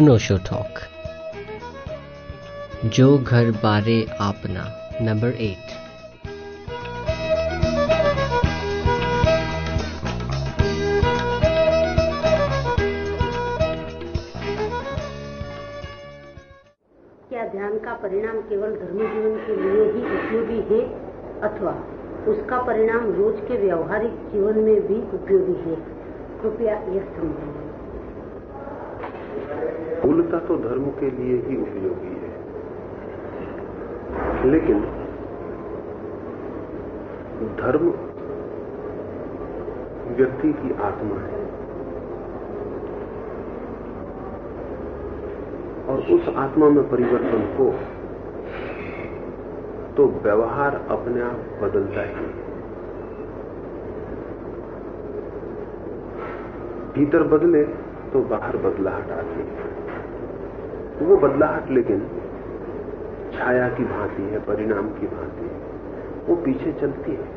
अनोशो talk. जो घर बारे आपना, नंबर एट क्या ध्यान का परिणाम केवल धर्म जीवन के लिए ही उपयोगी है, अथवा उसका परिणाम रोज के व्यवहारिक जीवन में भी उपयोगी है? कृपया यह समझें मूलता तो धर्म के लिए ही उपयोगी है। लेकिन धर्म व्यक्ति की आत्मा है। और उस आत्मा में परिवर्तन हो तो व्यवहार अपने आप बदलता ही है। भीतर बदले तो बाहर बदलाहट आती है। वो बदलाहट, लेकिन छाया की भांति है, परिणाम की भांति है। वो पीछे चलती है।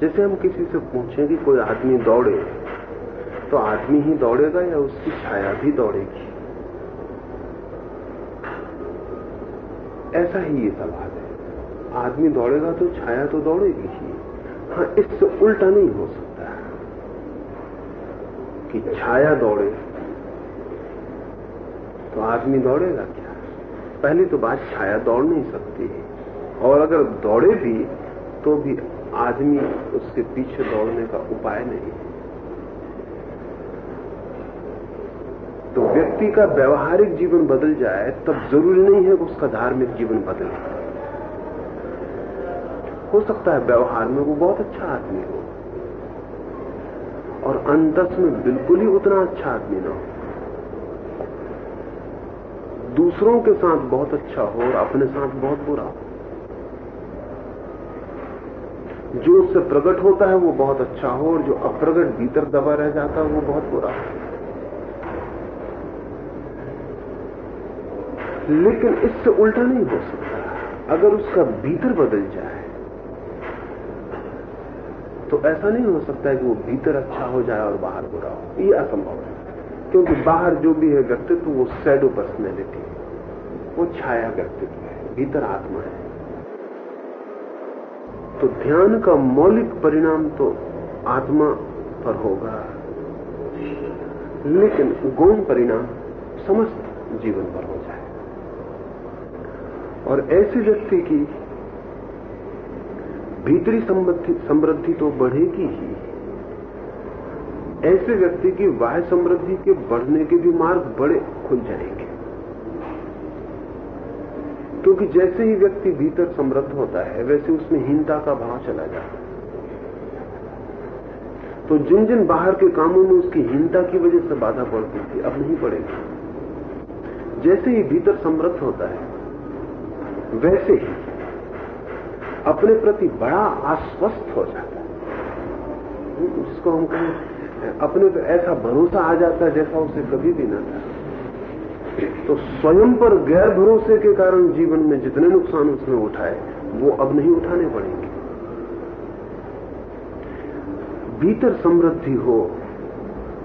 जैसे हम किसी से पूछें कि कोई आदमी दौड़े तो आदमी ही दौड़ेगा या उसकी छाया भी दौड़ेगी? ऐसा ही ये सवाल है। आदमी दौड़ेगा तो छाया तो दौड़ेगी ही। हाँ इससे उल्टा नहीं हो सकता कि छाया दौड़े तो आदमी दौड़ेगा क्या? पहली तो बात छाया दौड़ नहीं सकती और अगर दौड़े भी तो भी आदमी उसके पीछे दौड़ने का उपाय नहीं तो व्यक्ति का व्यवहारिक जीवन बदल जाए, तब ज़रूरी नहीं है कि उसका धार्मिक जीवन बदले। हो सकता है व्यवहार में वो बहुत अच्छा आदमी हो, और अंतस में बिल्कुल ही उतना अच्छा आदमी ना हो। दूसरों के साथ बहुत अच्छा हो और अपने साथ बहुत बुरा हो। जो उससे प्रकट होता है वो बहुत अच्छा हो और जो अप्रगट भीतर दबा रह जाता है वो बहुत बुरा हो। लेकिन इससे उल्टा नहीं हो सकता। अगर उसका भीतर बदल जाए तो ऐसा नहीं हो सकता है कि वो भीतर अच्छा हो जाए और बाहर बुरा हो। ये असंभव है। क्योंकि बाहर जो भी है व्यक्तित्व, वो सैडो पर्सनैलिटी है। वो छाया व्यक्तित्व है, भीतर आत्मा है। तो ध्यान का मौलिक परिणाम तो आत्मा पर होगा। लेकिन गौण परिणाम समस्त जीवन पर हो जाए और ऐसे व्यक्ति की भीतरी समृद्धि तो बढ़ेगी ही। ऐसे व्यक्ति की बाह्य समृद्धि के बढ़ने के भी मार्ग बड़े खुल जाएँगे। क्योंकि जैसे ही व्यक्ति भीतर समृद्ध होता है, वैसे उसमें हीनता का भाव चला जाता है। तो जिन जिन बाहर के कामों में उसकी हीनता की वजह से बाधा पड़ती थी, अब नहीं पड़ेगी। जैसे ही भीतर समृद्ध होता है, वैसे ही अपने प्रति बड़ा आश्वस्त हो जाता है। जिसको हम कहें अपने पर ऐसा भरोसा आ जाता है जैसा उसे कभी भी ना था। तो स्वयं पर गैर भरोसे के कारण जीवन में जितने नुकसान उसने उठाए, वो अब नहीं उठाने पड़ेंगे। भीतर समृद्धि हो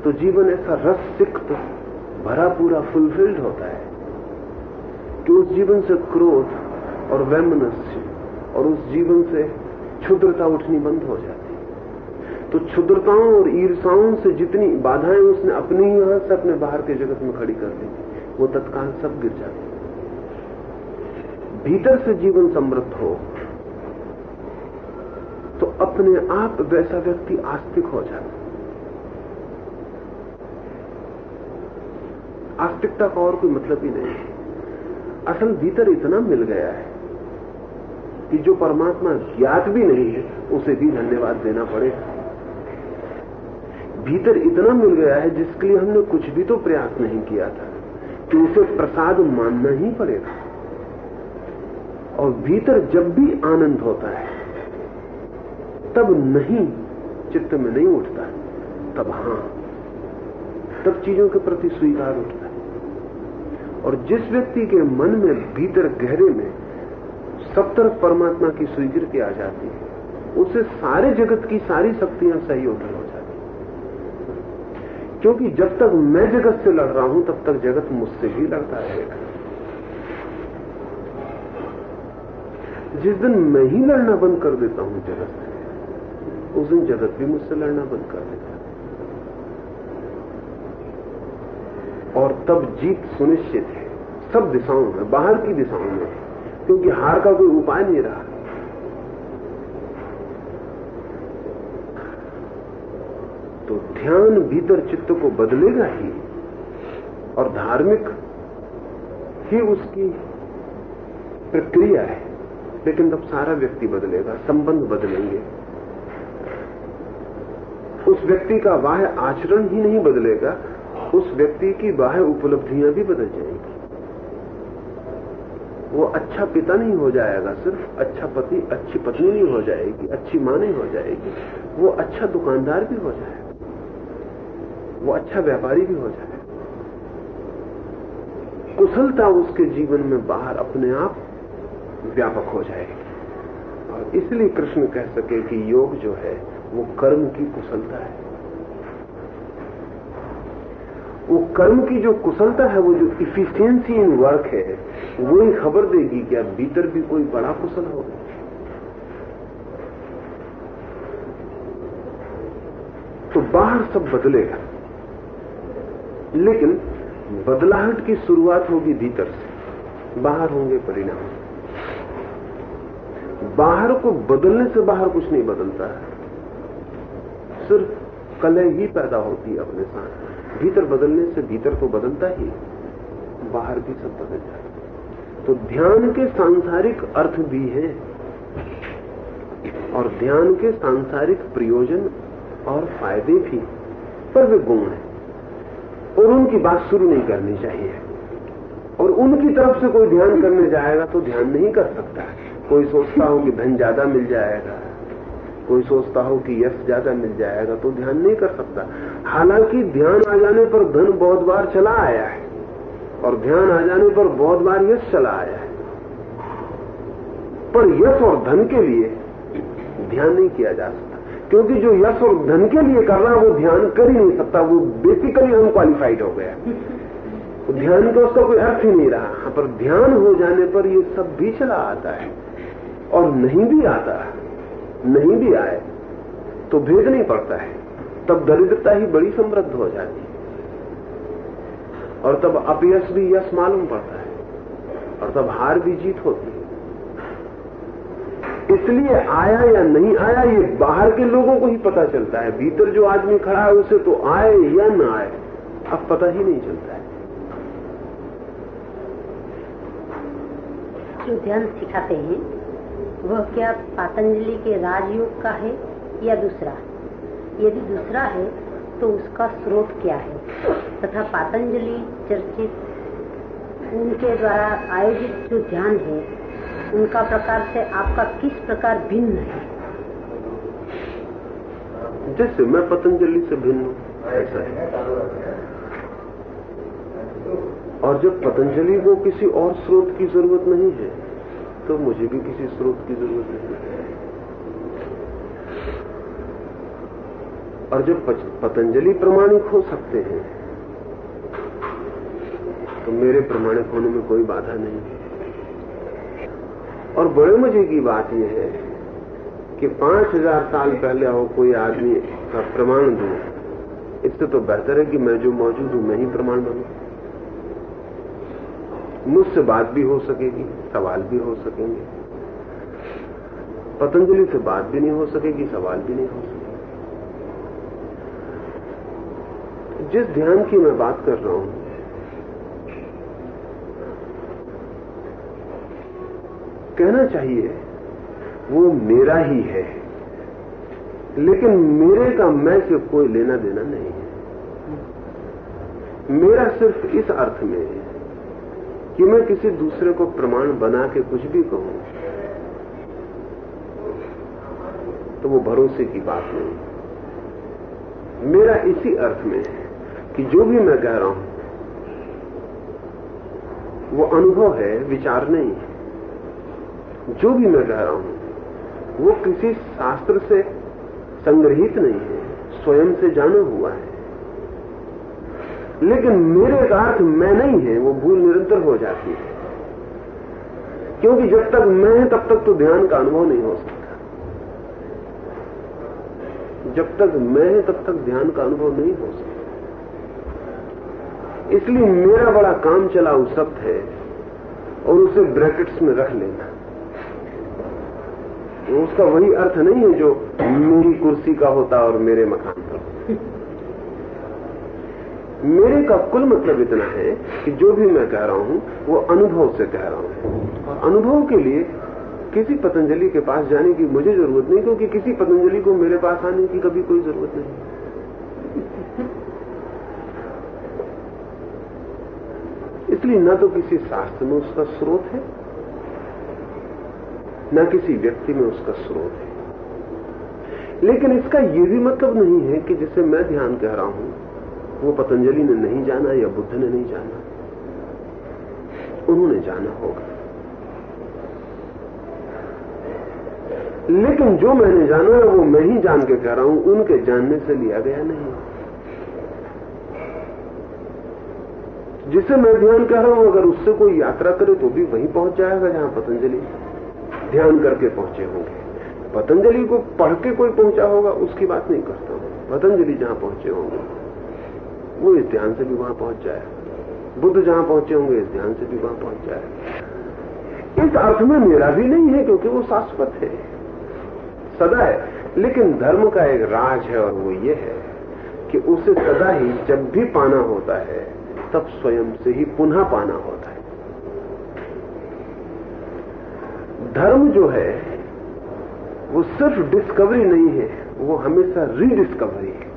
तो जीवन ऐसा रस सिक्त भरा पूरा फुलफिल्ड होता है कि उस जीवन से क्रोध और वैमनस्य और उस जीवन से क्षुद्रता उठनी बंद हो जाती तो क्षुद्रताओं और ईर्षाओं से जितनी बाधाएँ उसने अपने ही यहाँ से अपने बाहर के जगत में खड़ी कर दी, वो तत्काल सब गिर जाती भीतर से जीवन समृद्ध हो तो अपने आप वैसा व्यक्ति आस्तिक हो जाता आस्तिकता का और कोई मतलब ही नहीं है। असल भीतर इतना मिल गया है कि जो परमात्मा ज्ञात भी नहीं है, उसे भी धन्यवाद देना पड़ेगा। भीतर इतना मिल गया है जिसके लिए हमने कुछ भी तो प्रयास नहीं किया था कि उसे प्रसाद मानना ही पड़ेगा। और भीतर जब भी आनंद होता है, तब नहीं, चित्त में नहीं उठता तब हाँ, तब चीज़ों के प्रति स्वीकार उठता है। और जिस व्यक्ति के मन में भीतर गहरे में सब तरफ़ परमात्मा की स्वीकृति आ जाती है, उसे सारे जगत की सारी शक्तियाँ सहयोगी हो जाती क्योंकि जब तक मैं जगत से लड़ रहा हूँ, तब तक जगत मुझसे भी लड़ता रहेगा। जिस दिन मैं ही लड़ना बंद कर देता हूँ जगत से, उस दिन जगत भी मुझसे लड़ना बंद कर देता है। और तब जीत सुनिश्चित है। सब दिशाओं में, बाहर की दिशाओं में, क्योंकि हार का कोई उपाय नहीं रहा तो ध्यान भीतर चित्त को बदलेगा ही और धार्मिक ही उसकी प्रक्रिया है। लेकिन तब सारा व्यक्ति बदलेगा, संबंध बदलेंगे। उस व्यक्ति का बाह्य आचरण ही नहीं बदलेगा, उस व्यक्ति की बाह्य उपलब्धियाँ भी बदल जाएँगी। वो अच्छा पिता नहीं हो जाएगा, सिर्फ़ अच्छा पति, अच्छी पत्नी नहीं हो जाएगी, अच्छी माँ नहीं हो जाएगी, वो अच्छा दुकानदार भी हो जाएगा। वो अच्छा व्यापारी भी हो जाए। कुशलता उसके जीवन में बाहर अपने आप व्यापक हो जाएगी और इसलिए कृष्ण कह सके कि योग जो है, वो कर्म की कुशलता है। वो कर्म की जो कुशलता है, वो जो इफिशियंसी इन वर्क है वो ही खबर देगी कि अब भीतर भी कोई बड़ा कुशल होगा तो बाहर सब बदलेगा। लेकिन बदलाहट की शुरुआत होगी भीतर से। बाहर होंगे परिणाम। बाहर को बदलने से बाहर कुछ नहीं बदलता है। सिर्फ़ कलह ही पैदा होती है अपने साथ। भीतर बदलने से भीतर तो बदलता ही बाहर भी सब बदल जाता तो ध्यान के सांसारिक अर्थ भी हैं और ध्यान के सांसारिक प्रयोजन और फ़ायदे भी पर वे गुण हैं। और उनकी बात शुरू नहीं करनी चाहिए। और उनकी तरफ़ से कोई ध्यान करने जाएगा तो ध्यान नहीं कर सकता। कोई सोचता हो कि धन ज़्यादा मिल जाएगा, कोई सोचता हो कि यश ज़्यादा मिल जाएगा तो ध्यान नहीं कर सकता। हालाँकि ध्यान आ जाने पर धन बहुत बार चला आया है, और ध्यान आ जाने पर बहुत बार यश चला आया है। पर यश और धन के लिए ध्यान नहीं किया जा सकता। क्योंकि जो यश और धन के लिए कर रहा है, वो ध्यान कर ही नहीं सकता, वो बेसिकली अनक्वालिफाइड हो गया। तो ध्यान का उसका कोई अर्थ ही नहीं रहा। पर ध्यान हो जाने पर ये सब भी चला आता है और नहीं भी आता, नहीं भी आए तो भेद नहीं पड़ता है। तब दरिद्रता ही बड़ी समृद्ध हो जाती है। और तब अपयश भी यश मालूम पड़ता है। और तब हार भी जीत होती है। इसलिए आया या नहीं आया, ये बाहर के लोगों को ही पता चलता है। भीतर जो आदमी खड़ा है, उसे तो आए या ना आए, अब पता ही नहीं चलता है। जो ध्यान सिखाते हैं, वह क्या पातंजलि के राजयोग का है या दूसरा? यदि दूसरा है तो उसका स्रोत क्या है? तथा पातंजलि चर्चित, उनके द्वारा आयोजित जो ध्यान है उनका प्रकार से आपका किस प्रकार भिन्न है? जैसे मैं पतंजलि से भिन्न हूँ, ऐसा है। और जब पतंजलि को किसी और स्रोत की ज़रूरत नहीं है तो मुझे भी किसी स्रोत की ज़रूरत नहीं है। और जब पतंजलि प्रमाणिक हो सकते हैं तो मेरे प्रमाणिक होने में कोई बाधा नहीं है। और बड़े मज़े की बात यह है कि पाँच हज़ार साल पहले हो कोई आदमी का प्रमाण दू। इससे तो बेहतर है कि मैं जो मौजूद हूँ, मैं ही प्रमाण बनू मुझसे बात भी हो सकेगी, सवाल भी हो सकेंगे। पतंजलि से बात भी नहीं हो सकेगी, सवाल भी नहीं हो सकेगी। जिस ध्यान की मैं बात कर रहा हूँ कहना चाहिए, वो मेरा ही है। लेकिन मेरे का मैं से कोई लेना देना नहीं है। मेरा सिर्फ़ इस अर्थ में है कि मैं किसी दूसरे को प्रमाण बना के कुछ भी कहूँ तो वो भरोसे की बात नहीं। मेरा इसी अर्थ में है कि जो भी मैं कह रहा हूँ, वो अनुभव है, विचार नहीं है। जो भी मैं कह रहा हूँ, वो किसी शास्त्र से संग्रहित नहीं है, स्वयं से जाना हुआ है। लेकिन मेरे अर्थ मैं नहीं है, वो भूल निरंतर हो जाती है। क्योंकि जब तक मैं है, तब तक तो ध्यान का अनुभव नहीं हो सकता। जब तक मैं है, तब तक ध्यान का अनुभव नहीं हो सकता। इसलिए मेरा बड़ा काम चलाऊ शब्द है, और उसे ब्रैकेट्स में रख लेना। तो उसका वही अर्थ नहीं है जो मेरी कुर्सी का होता और मेरे मकान पर मेरे का कुल मतलब इतना है कि जो भी मैं कह रहा हूँ, वो अनुभव से कह रहा हूँ। अनुभव के लिए किसी पतंजलि के पास जाने की मुझे ज़रूरत नहीं, क्योंकि किसी पतंजलि को मेरे पास आने की कभी कोई ज़रूरत नहीं। इसलिए न तो किसी शास्त्र में उसका स्रोत है न किसी व्यक्ति में उसका स्रोत है। लेकिन इसका यह भी मतलब नहीं है कि जिसे मैं ध्यान कह रहा हूँ, वो पतंजलि ने नहीं जाना या बुद्ध ने नहीं जाना। उन्होंने जाना होगा। लेकिन जो मैंने जाना है, वो मैं ही जान के कह रहा हूँ, उनके जानने से लिया गया नहीं। जिसे मैं ध्यान कह रहा हूँ, अगर उससे कोई यात्रा करे तो भी वहीं पहुँच जाएगा जहाँ पतंजलि ध्यान करके पहुँचे होंगे। पतंजलि को पढ़ के कोई पहुँचा होगा, उसकी बात नहीं करता हूँ। पतंजलि जहाँ पहुँचे होंगे, वो इस ध्यान से भी वहाँ पहुँच जाए। बुद्ध जहाँ पहुँचे होंगे, इस ध्यान से भी वहाँ पहुँच जाए। इस अर्थ में मेरा भी नहीं है, क्योंकि वो शाश्वत है। सदा है। लेकिन धर्म का एक राज है और वो ये है कि उसे सदा ही जब भी पाना होता है, तब स्वयं से ही पुनः पाना होता है। धर्म जो है, वो सिर्फ़ डिस्कवरी नहीं है, वो हमेशा रीडिस्कवरी है।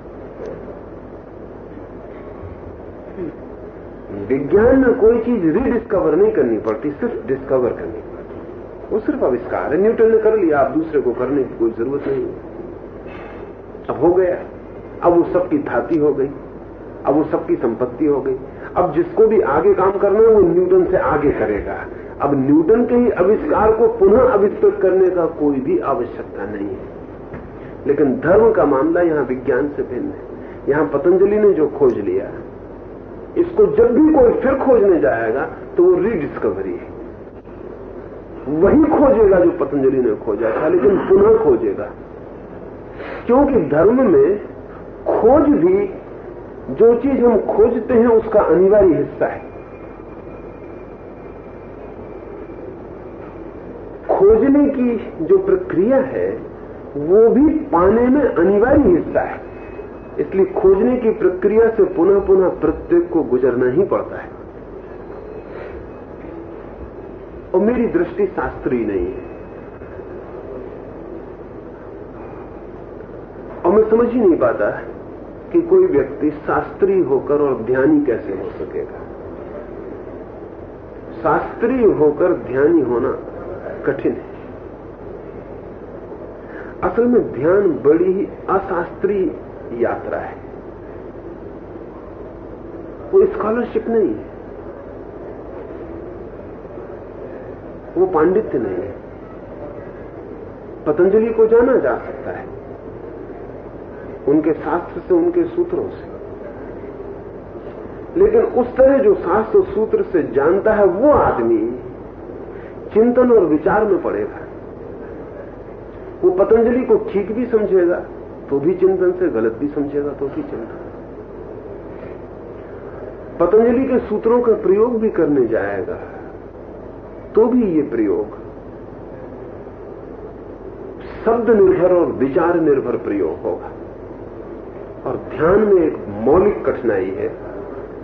विज्ञान में कोई चीज़ रीडिस्कवर नहीं करनी पड़ती, सिर्फ़ डिस्कवर करनी पड़ती। वो सिर्फ़ आविष्कार है न्यूटन ने कर लिया, आप दूसरे को करने की कोई ज़रूरत नहीं अब हो गया, अब वो सबकी थाती हो गई, अब वो सबकी संपत्ति हो गई। अब जिसको भी आगे काम करना है, वो न्यूटन से आगे करेगा। अब न्यूटन के ही आविष्कार को पुनः आविष्कृत करने का कोई भी आवश्यकता नहीं है। लेकिन धर्म का मामला यहाँ विज्ञान से भिन्न है। यहाँ पतंजलि ने जो खोज लिया इसको जब भी कोई फिर खोजने जाएगा तो वो रीडिस्कवरी है। वही खोजेगा जो पतंजलि ने खोजा था, लेकिन पुनः खोजेगा। क्योंकि धर्म में खोज भी, जो चीज़ हम खोजते हैं, उसका अनिवार्य हिस्सा है। खोजने की जो प्रक्रिया है, वो भी पाने में अनिवार्य हिस्सा है। इसलिए खोजने की प्रक्रिया से पुनः पुनः प्रत्येक को गुजरना ही पड़ता है। और मेरी दृष्टि शास्त्रीय नहीं है। और मैं समझ ही नहीं पाता कि कोई व्यक्ति शास्त्रीय होकर और ध्यानी कैसे हो सकेगा। शास्त्रीय होकर ध्यानी होना कठिन है। असल में ध्यान बड़ी ही अशास्त्रीय यात्रा है। वो स्कॉलरशिप नहीं है। वो पांडित्य नहीं है। पतंजलि को जाना जा सकता है। उनके शास्त्र से, उनके सूत्रों से। लेकिन उस तरह जो शास्त्र सूत्र से जानता है, वो आदमी चिंतन और विचार में पड़ेगा। वो पतंजलि को ठीक भी समझेगा तो भी चिंतन से, गलत भी समझेगा तो भी चिंतन। पतंजलि के सूत्रों का प्रयोग भी करने जाएगा तो भी ये प्रयोग। शब्द निर्भर और विचार निर्भर प्रयोग होगा। और ध्यान में एक मौलिक कठिनाई है,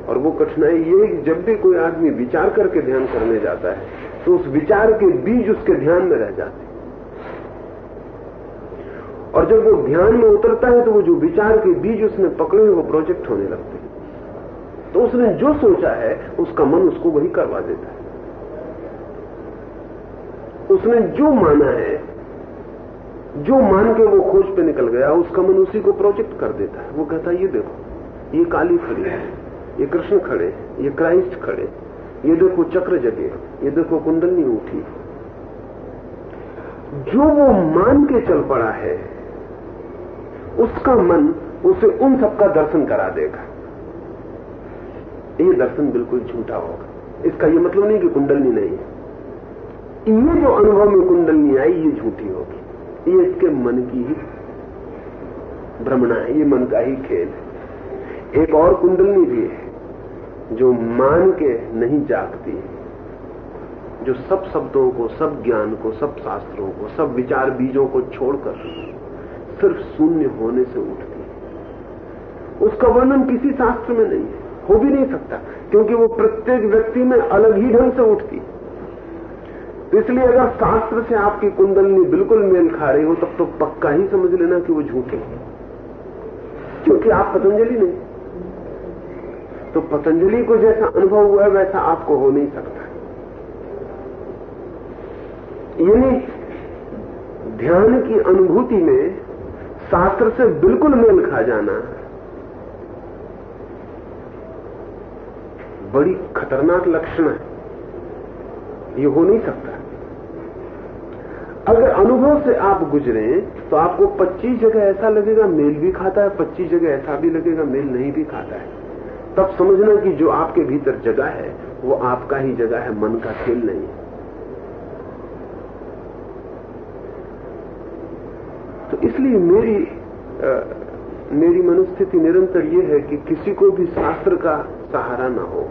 और वो कठिनाई ये है कि जब भी कोई आदमी विचार करके ध्यान करने जाता है तो उस विचार के बीज उसके ध्यान में रह जाते हैं। और जब वो ध्यान में उतरता है तो वो जो विचार के बीज उसने पकड़े हुए, वो प्रोजेक्ट होने लगते हैं। तो उसने जो सोचा है, उसका मन उसको वही करवा देता है। उसने जो माना है, जो मान के वो खोज पे निकल गया, उसका मन उसी को प्रोजेक्ट कर देता है। वो कहता है, ये देखो, ये काली खड़ी है, ये कृष्ण खड़े ये क्राइस्ट खड़े ये देखो चक्र जगे ये देखो कुंडलनी उठी जो वो मान के चल पड़ा है, उसका मन उसे उन सबका दर्शन करा देगा। ये दर्शन बिल्कुल झूठा होगा। इसका ये मतलब नहीं कि कुंडलनी नहीं है। ये जो अनुभव में कुंडलनी आई, ये झूठी होगी। ये इसके मन की ही भ्रमणा है, ये मन का ही खेल है। एक और कुंडलनी भी है। जो मान के नहीं जागती, जो सब शब्दों को, सब ज्ञान को, सब शास्त्रों को, सब विचार बीजों को छोड़कर सिर्फ़ शून्य होने से उठती है। उसका वर्णन किसी शास्त्र में नहीं है, हो भी नहीं सकता, क्योंकि वो प्रत्येक व्यक्ति में अलग ही ढंग से उठती इसलिए अगर शास्त्र से आपकी कुंडलनी बिल्कुल मेल खा रही हो, तब तो पक्का ही समझ लेना कि वो झूठे है। क्योंकि आप पतंजलि नहीं। तो पतंजलि को जैसा अनुभव हुआ है, वैसा आपको हो नहीं सकता। यानी ध्यान की अनुभूति में शास्त्र से बिल्कुल मेल खा जाना बड़ी खतरनाक लक्षण है। ये हो नहीं सकता। अगर अनुभव से आप गुजरे तो आपको 25 जगह ऐसा लगेगा मेल भी खाता है 25 जगह ऐसा भी लगेगा मेल नहीं भी खाता है। तब समझना कि जो आपके भीतर जगह है वो आपका ही जगह है मन का खेल नहीं तो इसलिए मेरी आ, मेरी मनस्थिति निरंतर ये है कि किसी को भी शास्त्र का सहारा ना हो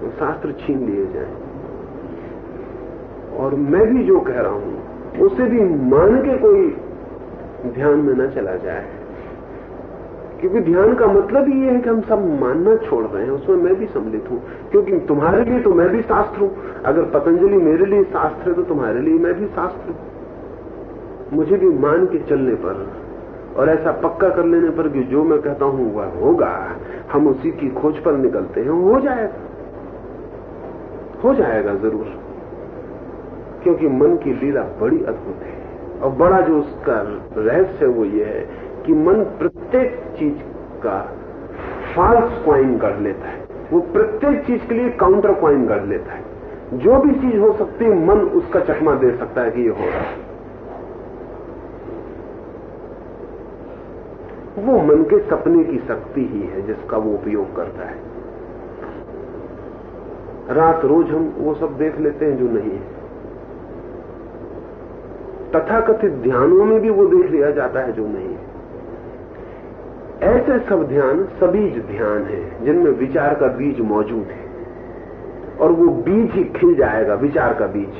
तो शास्त्र छीन लिए जाए। और मैं भी जो कह रहा हूँ उसे भी मान के कोई ध्यान में न चला जाए। क्योंकि ध्यान का मतलब ही ये है कि हम सब मानना छोड़ रहे हैं, उसमें मैं भी सम्मिलित हूँ। क्योंकि तुम्हारे लिए तो मैं भी शास्त्र हूँ। अगर पतंजलि मेरे लिए शास्त्र है तो तुम्हारे लिए मैं भी शास्त्र हूँ। मुझे भी मान के चलने पर और ऐसा पक्का कर लेने पर कि जो मैं कहता हूँ, वह होगा। हम उसी की खोज पर निकलते हैं। हो जाएगा। हो जाएगा ज़रूर। क्योंकि मन की लीला बड़ी अद्भुत है। और बड़ा जो उसका रहस्य है, वो ये है कि मन प्रत्येक चीज़ का फाल्स क्वाइन कर लेता है। वो प्रत्येक चीज़ के लिए काउंटर क्वाइन कर लेता है। जो भी चीज़ हो सकती है, मन उसका चकमा दे सकता है कि ये हो रहा है। वो मन के सपने की शक्ति ही है जिसका वो उपयोग करता है। रात रोज हम वो सब देख लेते हैं जो नहीं है। तथाकथित ध्यानों में भी वो देख लिया जाता है जो नहीं है। ऐसे सब ध्यान सबीज ध्यान है, जिनमें विचार का बीज मौजूद है। और वो बीज ही खिल जाएगा, विचार का बीज,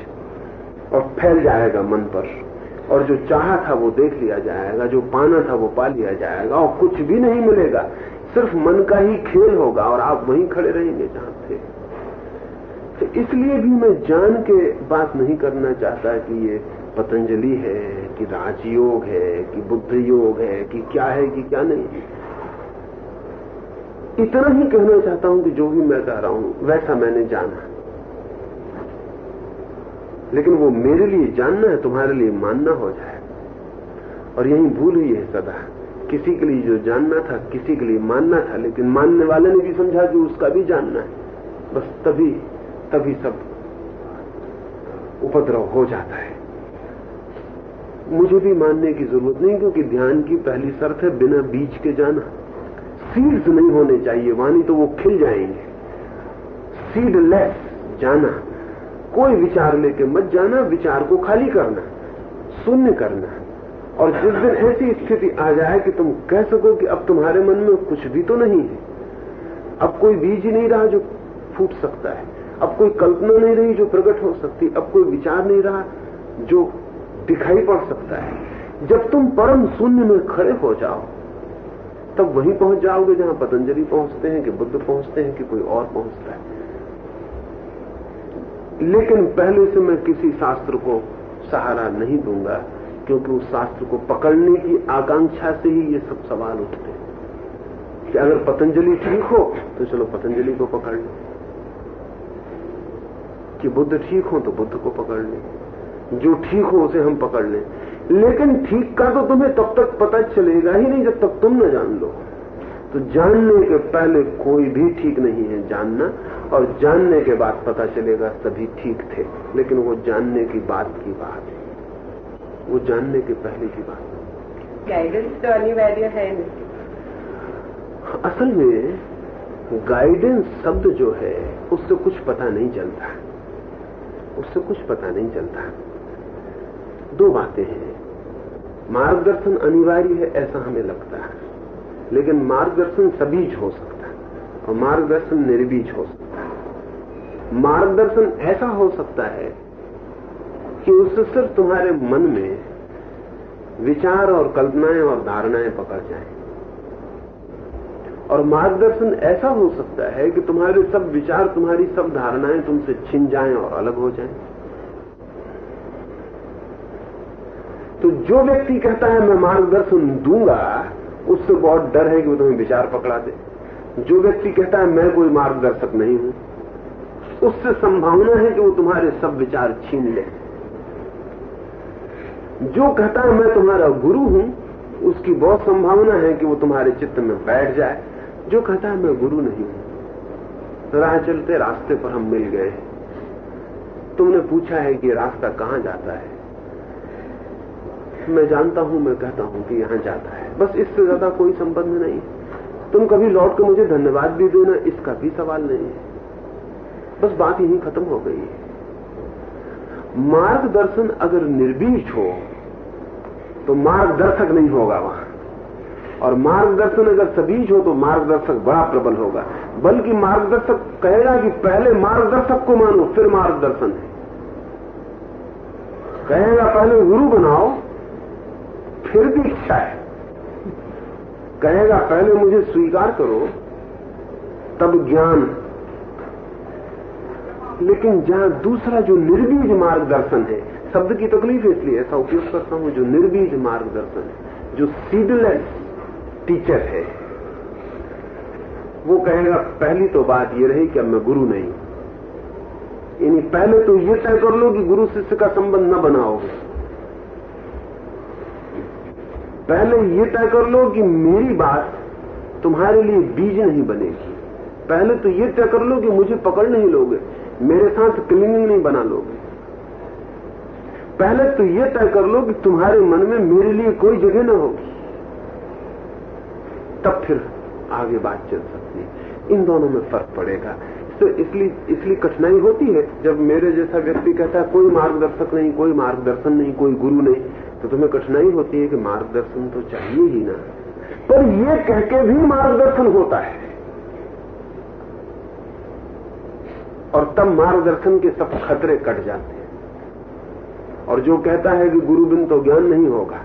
और फैल जाएगा मन पर। और जो चाहा था वो देख लिया जाएगा, जो पाना था वो पा लिया जाएगा, और कुछ भी नहीं मिलेगा। सिर्फ़ मन का ही खेल होगा, और आप वहीं खड़े रहेंगे जहाँ थे। तो इसलिए भी मैं जान के बात नहीं करना चाहता कि ये पतंजलि है, कि राजयोग है, कि बुद्ध योग है, कि क्या है, कि क्या नहीं इतना ही कहना चाहता हूँ कि जो भी मैं कह रहा हूँ, वैसा मैंने जाना लेकिन वो मेरे लिए जानना है, तुम्हारे लिए मानना हो जाए। और यही भूल हुई है सदा। किसी के लिए जो जानना था, किसी के लिए मानना था, लेकिन मानने वाले ने भी समझा कि उसका भी जानना है। बस तभी तभी सब उपद्रव हो जाता है। मुझे भी मानने की ज़रूरत नहीं, क्योंकि ध्यान की पहली शर्त है बिना बीज के जाना। सीड्स नहीं होने चाहिए वानी तो वो खिल जाएँगे। सीडलेस जाना। कोई विचार लेके मत जाना, विचार को खाली करना, शून्य करना। और जिस दिन ऐसी स्थिति आ जाए कि तुम कह सको कि अब तुम्हारे मन में कुछ भी तो नहीं है। अब कोई बीज ही नहीं रहा जो फूट सकता है। अब कोई कल्पना नहीं रही जो प्रकट हो सकती। अब कोई विचार नहीं रहा जो दिखाई पड़ सकता है। जब तुम परम शून्य में खड़े हो जाओ, तब वहीं पहुँच जाओगे जहाँ पतंजलि पहुँचते हैं, कि बुद्ध पहुँचते हैं, कि कोई और पहुँचता है। लेकिन पहले से मैं किसी शास्त्र को सहारा नहीं दूँगा, क्योंकि उस शास्त्र को पकड़ने की आकांक्षा से ही ये सब सवाल उठते हैं। कि अगर पतंजलि ठीक हो तो चलो पतंजलि को पकड़ लें। कि बुद्ध ठीक हो तो बुद्ध को पकड़ लें। जो ठीक हो उसे हम पकड़ लें। लेकिन ठीक का तो तुम्हें तब तक पता चलेगा ही नहीं जब तक तुम न जान लो। तो जानने के पहले कोई भी ठीक नहीं है जानना और जानने के बाद पता चलेगा सभी ठीक थे लेकिन वो जानने की बात की बात है। वो जानने के पहले की बात गाइडेंस तो अनिवार्य है असल में गाइडेंस शब्द जो है उससे कुछ पता नहीं चलता। उससे कुछ पता नहीं चलता। दो बातें हैं। मार्गदर्शन अनिवार्य है, ऐसा हमें लगता है। लेकिन मार्गदर्शन सबीज हो सकता है और मार्गदर्शन निर्बीज हो सकता है। मार्गदर्शन ऐसा हो सकता है कि उससे सिर्फ़ तुम्हारे मन में विचार और कल्पनाएँ और धारणाएँ पकड़ जाएँ। और मार्गदर्शन ऐसा हो सकता है कि तुम्हारे सब विचार, तुम्हारी सब धारणाएँ तुमसे छिन जाएँ और अलग हो जाएँ। तो जो व्यक्ति कहता है, मैं मार्गदर्शन दूँगा, उससे बहुत डर है कि वो तुम्हें विचार पकड़ा दे। जो व्यक्ति कहता है, मैं कोई मार्गदर्शक नहीं हूँ, उससे संभावना है कि वो तुम्हारे सब विचार छीन ले। जो कहता है, मैं तुम्हारा गुरु हूँ, उसकी बहुत संभावना है कि वो तुम्हारे चित्त में बैठ जाए। जो कहता है, मैं गुरु नहीं हूँ राह चलते रास्ते पर हम मिल गए। तुमने पूछा है कि रास्ता कहाँ जाता है? मैं जानता हूँ, मैं कहता हूँ कि यहाँ जाता है। बस इससे ज़्यादा कोई संबंध नहीं। तुम कभी लौट कर मुझे धन्यवाद भी देना, इसका भी सवाल नहीं है। बस बात यही खत्म हो गई है। मार्गदर्शन अगर निर्बीज हो तो मार्गदर्शक नहीं होगा वहाँ। और मार्गदर्शन अगर सबीज हो तो मार्गदर्शक बड़ा प्रबल होगा। बल्कि मार्गदर्शक कहेगा कि पहले मार्गदर्शक को मानो, फिर मार्गदर्शन है। कहेगा, पहले गुरु बनाओ फिर भी इच्छा है। कहेगा, पहले मुझे स्वीकार करो, तब ज्ञान। लेकिन जहाँ दूसरा जो निर्बीज मार्गदर्शन है, शब्द की तकलीफ़ इसलिए ऐसा उपयोग करता हूँ, जो निर्बीज मार्गदर्शन है, जो सीडलेस टीचर है, वो कहेगा, पहली तो बात ये रही कि अब मैं गुरु नहीं। यानी पहले तो ये तय कर लो कि गुरु, शिष्य का संबंध न बनाओगे। पहले ये तय कर लो कि मेरी बात तुम्हारे लिए बीज नहीं बनेगी। पहले तो ये तय कर लो कि मुझे पकड़ नहीं लोगे, मेरे साथ क्लिनिंग नहीं बना लोगे। पहले तो ये तय कर लो कि तुम्हारे मन में मेरे लिए कोई जगह न होगी। तब फिर आगे बात चल सकती है। इन दोनों में फ़र्क पड़ेगा। तो इसलिए इसलिए कठिनाई होती है जब मेरे जैसा व्यक्ति कहता है, कोई मार्गदर्शक नहीं, कोई मार्गदर्शन नहीं, कोई गुरु नहीं। तो तुम्हें कठिनाई होती है कि मार्गदर्शन तो चाहिए ही ना। पर यह कह भी मार्गदर्शन होता है। और तब मार्गदर्शन के सब खतरे कट जाते हैं। और जो कहता है कि गुरु बिन तो ज्ञान नहीं होगा,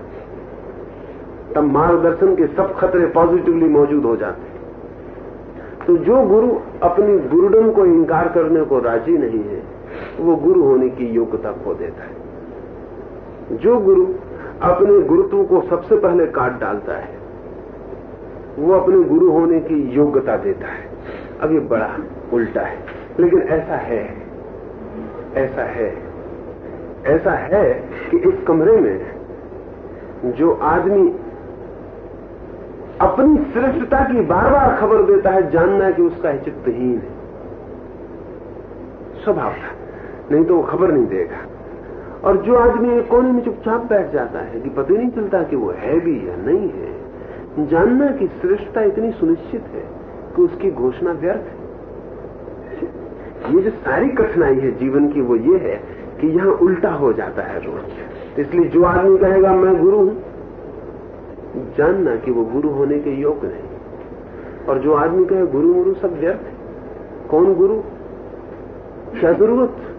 तब मार्गदर्शन के सब खतरे पॉजिटिवली मौजूद हो जाते हैं। तो जो गुरु अपनी गुरुडम को इंकार करने को राज़ी नहीं है, वो गुरु होने की योग्यता खो देता है। जो गुरु अपने गुरुत्व को सबसे पहले काट डालता है, वो अपने गुरु होने की योग्यता देता है। अब ये बड़ा उल्टा है। लेकिन ऐसा है ऐसा है ऐसा है कि इस कमरे में जो आदमी अपनी श्रेष्ठता की बार बार खबर देता है, जानना है कि उसका चित्तहीन है। स्वभाव था। नहीं तो वो खबर नहीं देगा। और जो आदमी एक कोने में चुपचाप बैठ जाता है कि पता नहीं चलता कि वो है भी या नहीं है, जानना कि श्रेष्ठता इतनी सुनिश्चित है कि उसकी घोषणा व्यर्थ है। ये जो सारी कठिनाई है जीवन की, वो ये है कि यहाँ उल्टा हो जाता है रोज। इसलिए जो आदमी कहेगा, मैं गुरु हूँ, जानना कि वो गुरु होने के योग्य नहीं। और जो आदमी कहे, गुरु गुरु सब व्यर्थ है। कौन गुरु? क्या ज़रूरत?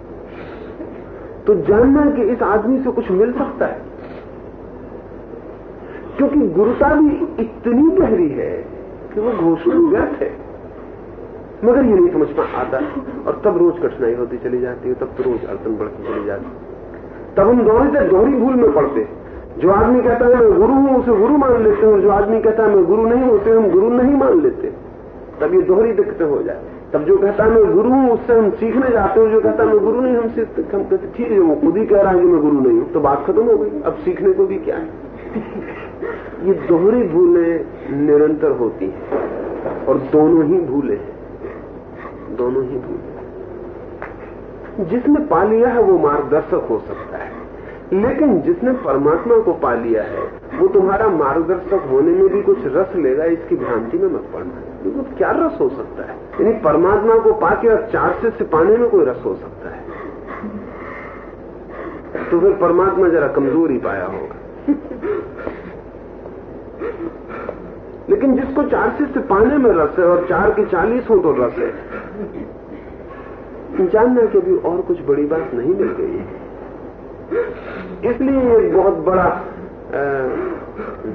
तो जानना कि इस आदमी से कुछ मिल सकता है। क्योंकि गुरुता भी इतनी गहरी है कि वो घोषणा व्यर्थ है। मगर ये नहीं समझ में आता। और तब रोज कठिनाई होती चली जाती है, तब तो रोज अड़चन बढ़ती चली जाती तब हम दोहरी से दोहरी भूल में पड़ते जो आदमी कहता है, मैं गुरु हूँ, उसे गुरु मान लेते हैं। और जो आदमी कहता है, मैं गुरु नहीं होते हम गुरु नहीं मान लेते। तब ये दोहरी दिक्कतें हो जाए तब जो कहता है, मैं गुरु हूँ, उससे हम सीखने जाते हैं। जो कहता है, मैं गुरु नहीं हम सीखते हम कहते ठीक है वो खुद ही कह रहा है कि मैं गुरु नहीं हूँ। तो बात खत्म हो गई। अब सीखने को भी क्या है? ये दोहरी भूलें निरंतर होती हैं और दोनों ही भूले दोनों ही भूल। जिसने पा लिया है, वो मार्गदर्शक हो सकता है। लेकिन जिसने परमात्मा को पा लिया है, वो तुम्हारा मार्गदर्शक होने में भी कुछ रस लेगा, इसकी भ्रांति में मत पड़ना। तो क्या रस हो सकता है? यानी परमात्मा को पाके और चार से, सिपाने में कोई रस हो सकता है? तो फिर परमात्मा जरा कमज़ोर ही पाया होगा। लेकिन जिसको चार से, सिपाने में रस है और चार की चालीस हो तो रस है। जानना कि अभी और कुछ बड़ी बात नहीं मिल गई है। इसलिए ये बहुत बड़ा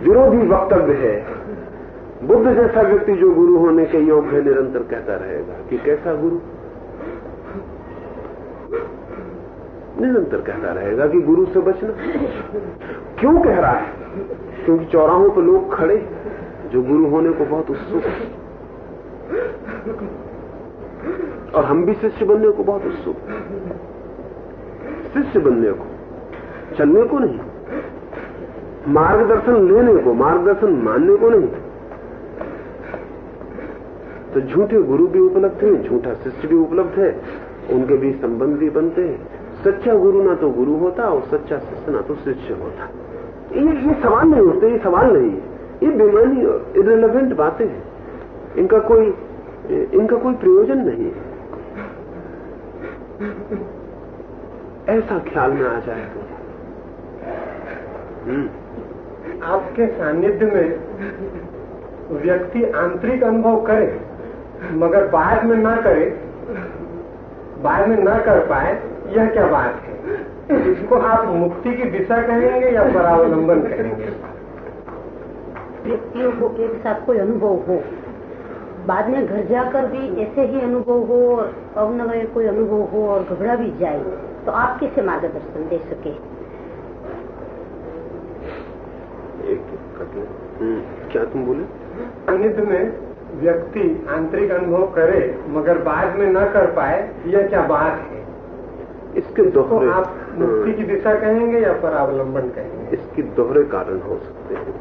विरोधी वक्तव्य है। बुद्ध जैसा व्यक्ति जो गुरु होने के योग है, निरंतर कहता रहेगा कि कैसा गुरु? निरंतर कहता रहेगा कि गुरु से बचना। क्यों कह रहा है? क्योंकि चौराहों पर लोग खड़े जो गुरु होने को बहुत उत्सुक है। और हम भी शिष्य बनने को बहुत उत्सुक शिष्य बनने को, चलने को नहीं। मार्गदर्शन लेने को, मार्गदर्शन मानने को नहीं। तो झूठे गुरु भी उपलब्ध हैं, झूठा शिष्य भी उपलब्ध है, उनके बीच संबंध भी बनते हैं। सच्चा गुरु ना तो गुरु होता और सच्चा शिष्य ना तो शिष्य होता। ये ये सवाल नहीं होते, ये सवाल नहीं है। ये बेमानी और इरेलीवेंट बातें हैं। इनका कोई इनका कोई प्रयोजन नहीं है। ऐसा ख्याल में आ जाए तो। हम्म। आपके सानिध्य में व्यक्ति आंतरिक अनुभव करे। मगर बाद में ना करे बाद में ना कर पाए यह क्या बात है? इसको आप मुक्ति की दिशा कहेंगे या परावलंबन कहेंगे? व्यक्तियों को एक साथ कोई अनुभव हो। बाद में घर जाकर भी ऐसे ही अनुभव हो और अवनवय कोई अनुभव हो और घबरा भी जाए तो आप कैसे मार्गदर्शन दे सके? हम्म, क्या तुम बोले? सानिध्य में व्यक्ति आंतरिक अनुभव करे मगर बाद में न कर पाए यह क्या बात है? इसके दोहरे तो आप मुक्ति की दिशा कहेंगे या परावलंबन कहेंगे? इसके दोहरे कारण हो सकते हैं।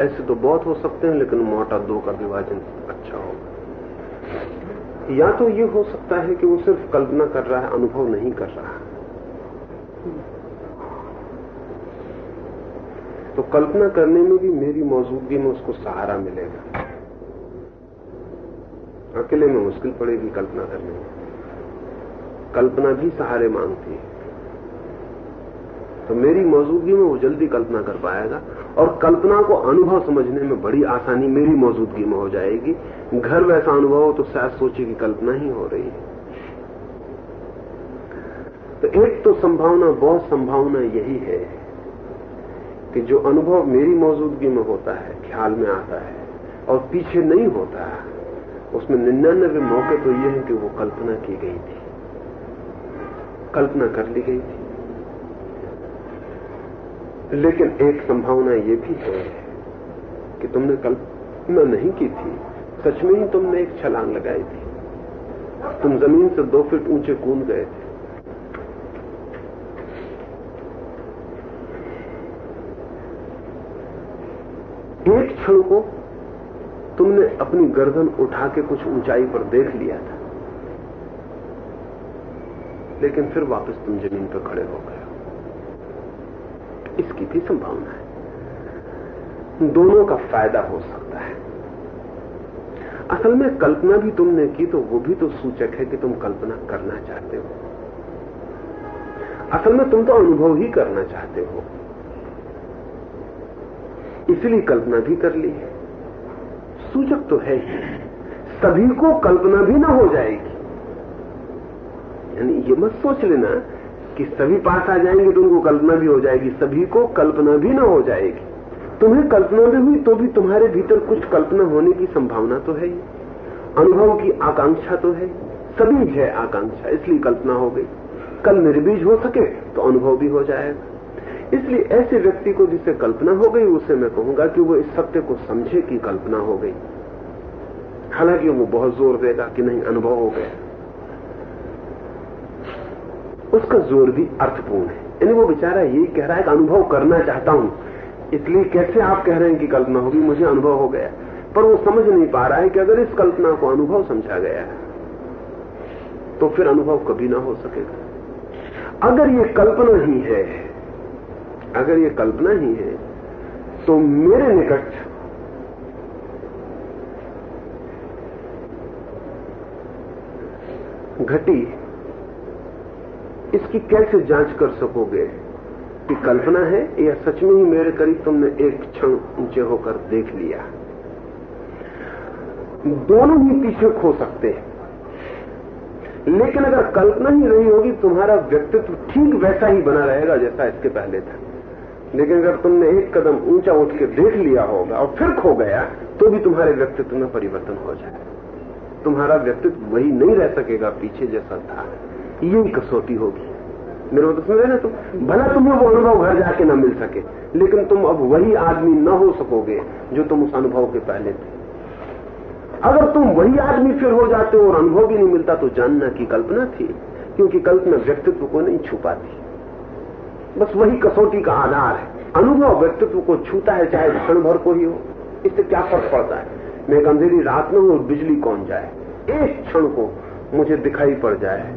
ऐसे तो बहुत हो सकते हैं लेकिन मोटा दो का विभाजन अच्छा होगा। या तो ये हो सकता है कि वो सिर्फ़ कल्पना कर रहा है अनुभव नहीं कर रहा है। तो कल्पना करने में भी मेरी मौजूदगी में उसको सहारा मिलेगा। अकेले में मुश्किल पड़ेगी कल्पना करने में। कल्पना भी सहारे मांगती है। तो मेरी मौजूदगी में वो जल्दी कल्पना कर पाएगा और कल्पना को अनुभव समझने में बड़ी आसानी मेरी मौजूदगी में हो जाएगी। घर वैसा अनुभव हो तो शायद सोचे कि कल्पना ही हो रही है। तो एक तो संभावना, बहुत संभावना यही है कि जो अनुभव मेरी मौजूदगी में होता है, ख्याल में आता है और पीछे नहीं होता, उसमें निन्यानबे मौके तो ये है कि वो कल्पना की गई थी। कल्पना कर ली गई थी। लेकिन एक संभावना ये भी है कि तुमने कल्पना नहीं की थी। सच में ही तुमने एक छलांग लगाई थी। तुम ज़मीन से दो फीट ऊँचे कूद गए थे। एक क्षण को तुमने अपनी गर्दन उठा के कुछ ऊंचाई पर देख लिया था। लेकिन फिर वापस तुम ज़मीन पर खड़े हो गए इसकी भी संभावना है। दोनों का फ़ायदा हो सकता है। असल में कल्पना भी तुमने की तो वो भी तो सूचक है कि तुम कल्पना करना चाहते हो। असल में तुम तो अनुभव ही करना चाहते हो। इसलिए कल्पना भी कर ली है। सूचक तो है ही। सभी को कल्पना भी ना हो जाएगी। यानी ये मत सोच लेना कि सभी पास आ जाएँगे तो उनको कल्पना भी हो जाएगी, सभी को कल्पना भी ना हो जाएगी। तुम्हें कल्पना भी हुई तो भी तुम्हारे भीतर कुछ कल्पना होने की संभावना तो है ही। अनुभव की आकांक्षा तो है। सभी है आकांक्षा, इसलिए कल्पना हो गई। कल निर्बीज हो सके तो अनुभव भी हो जाएगा। इसलिए ऐसे व्यक्ति को जिसे कल्पना हो गई, उसे मैं कहूँगा कि वो इस सत्य को समझे कि कल्पना हो गई। हालाँकि वो बहुत ज़ोर देगा कि नहीं, अनुभव हो गया। उसका ज़ोर भी अर्थपूर्ण है। यानी वो बेचारा यही कह रहा है कि अनुभव करना चाहता हूँ। इसलिए कैसे आप कह रहे हैं कि कल्पना होगी? मुझे अनुभव हो गया। पर वो समझ नहीं पा रहा है कि अगर इस कल्पना को अनुभव समझा गया है तो फिर अनुभव कभी ना हो सकेगा। अगर ये कल्पना ही है अगर ये कल्पना ही है तो मेरे निकट घटी इसकी कैसे जाँच कर सकोगे कि कल्पना है या सच में ही मेरे करीब तुमने एक क्षण ऊँचे होकर देख लिया? दोनों ही पीछे खो सकते हैं। लेकिन अगर कल्पना ही नहीं होगी, तुम्हारा व्यक्तित्व ठीक वैसा ही बना रहेगा जैसा इसके पहले था। लेकिन अगर तुमने एक कदम ऊँचा उठ के देख लिया होगा और फिर खो गया तो भी तुम्हारे व्यक्तित्व में परिवर्तन हो जाए। तुम्हारा व्यक्तित्व वही नहीं रह सकेगा, पीछे जैसा था। यही कसौटी होगी। मेरे मतलब समझ ना तुम? भला तुम्हें वो अनुभव घर जाके ना मिल सके, लेकिन तुम अब वही आदमी न हो सकोगे जो तुम उस अनुभव के पहले थे। अगर तुम वही आदमी फिर हो जाते हो और अनुभव भी नहीं मिलता तो जानना की कल्पना थी, क्योंकि कल्पना व्यक्तित्व को नहीं छुपाती। बस वही कसौटी का आधार है। अनुभव व्यक्तित्व को छूता है, चाहे क्षण भर को ही हो। इससे क्या फ़र्क पड़ता है? मैं एक अंधेरी रात में हूँ और बिजली कौन जाए? एक क्षण को मुझे दिखाई पड़ जाए।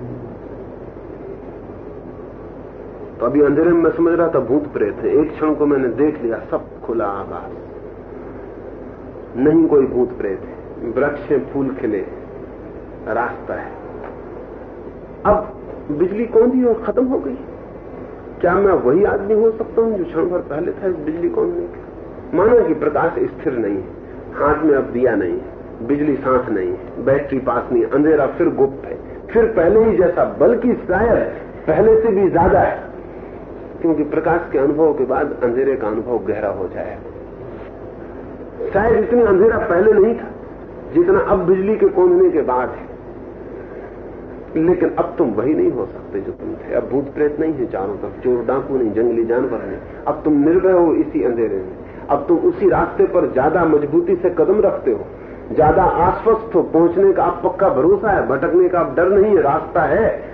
तो अभी अंधेरे में मैं समझ रहा था भूत प्रेत है। एक क्षण को मैंने देख लिया, सब खुला आकाश नहीं कोई भूत प्रेत है। वृक्ष फूल खिले। रास्ता है। अब बिजली कौन दी और खत्म हो गई? क्या मैं वही आदमी हो सकता हूँ जो क्षण भर पहले था इस बिजली कौन नहीं माना कि प्रकाश स्थिर नहीं है, हाथ में अब दिया नहीं है, बिजली सांस नहीं है, बैटरी पास नहीं अंधेरा फिर गुप्त है। फिर पहले ही जैसा, बल्कि शायद पहले से भी ज़्यादा है। क्योंकि प्रकाश के अनुभव के बाद अंधेरे का अनुभव गहरा हो जाएगा। शायद इतना अंधेरा पहले नहीं था, जितना अब बिजली के कौंधने के बाद है। लेकिन अब तुम वही नहीं हो सकते जो तुम थे। अब भूत प्रेत नहीं है चारों तरफ़, चोर डाकू नहीं, जंगली जानवर नहीं। अब तुम निर्भय हो इसी अंधेरे में। अब तुम उसी रास्ते पर ज़्यादा मजबूती से कदम रखते हो। ज़्यादा आश्वस्त हो, पहुँचने का अब पक्का भरोसा है, भटकने का अब डर नहीं है, रास्ता है।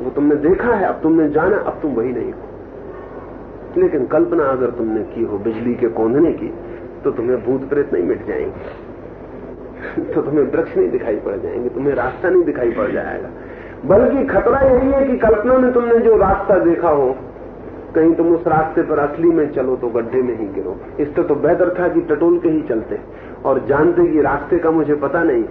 वो तुमने देखा है, अब तुमने जाना, अब तुम वही नहीं हो। लेकिन कल्पना अगर तुमने की हो बिजली के कोंधने की तो तुम्हें भूत प्रेत नहीं मिट जाएँगे। तो तुम्हें वृक्ष नहीं दिखाई पड़ जाएँगे, तुम्हें रास्ता नहीं दिखाई पड़ जाएगा। बल्कि खतरा यही है कि कल्पना में तुमने जो रास्ता देखा हो, कहीं तुम उस रास्ते पर असली में चलो तो गड्ढे में ही गिरो। इससे तो बेहतर था कि टटोल के ही चलते। और जानते कि रास्ते का मुझे पता नहीं,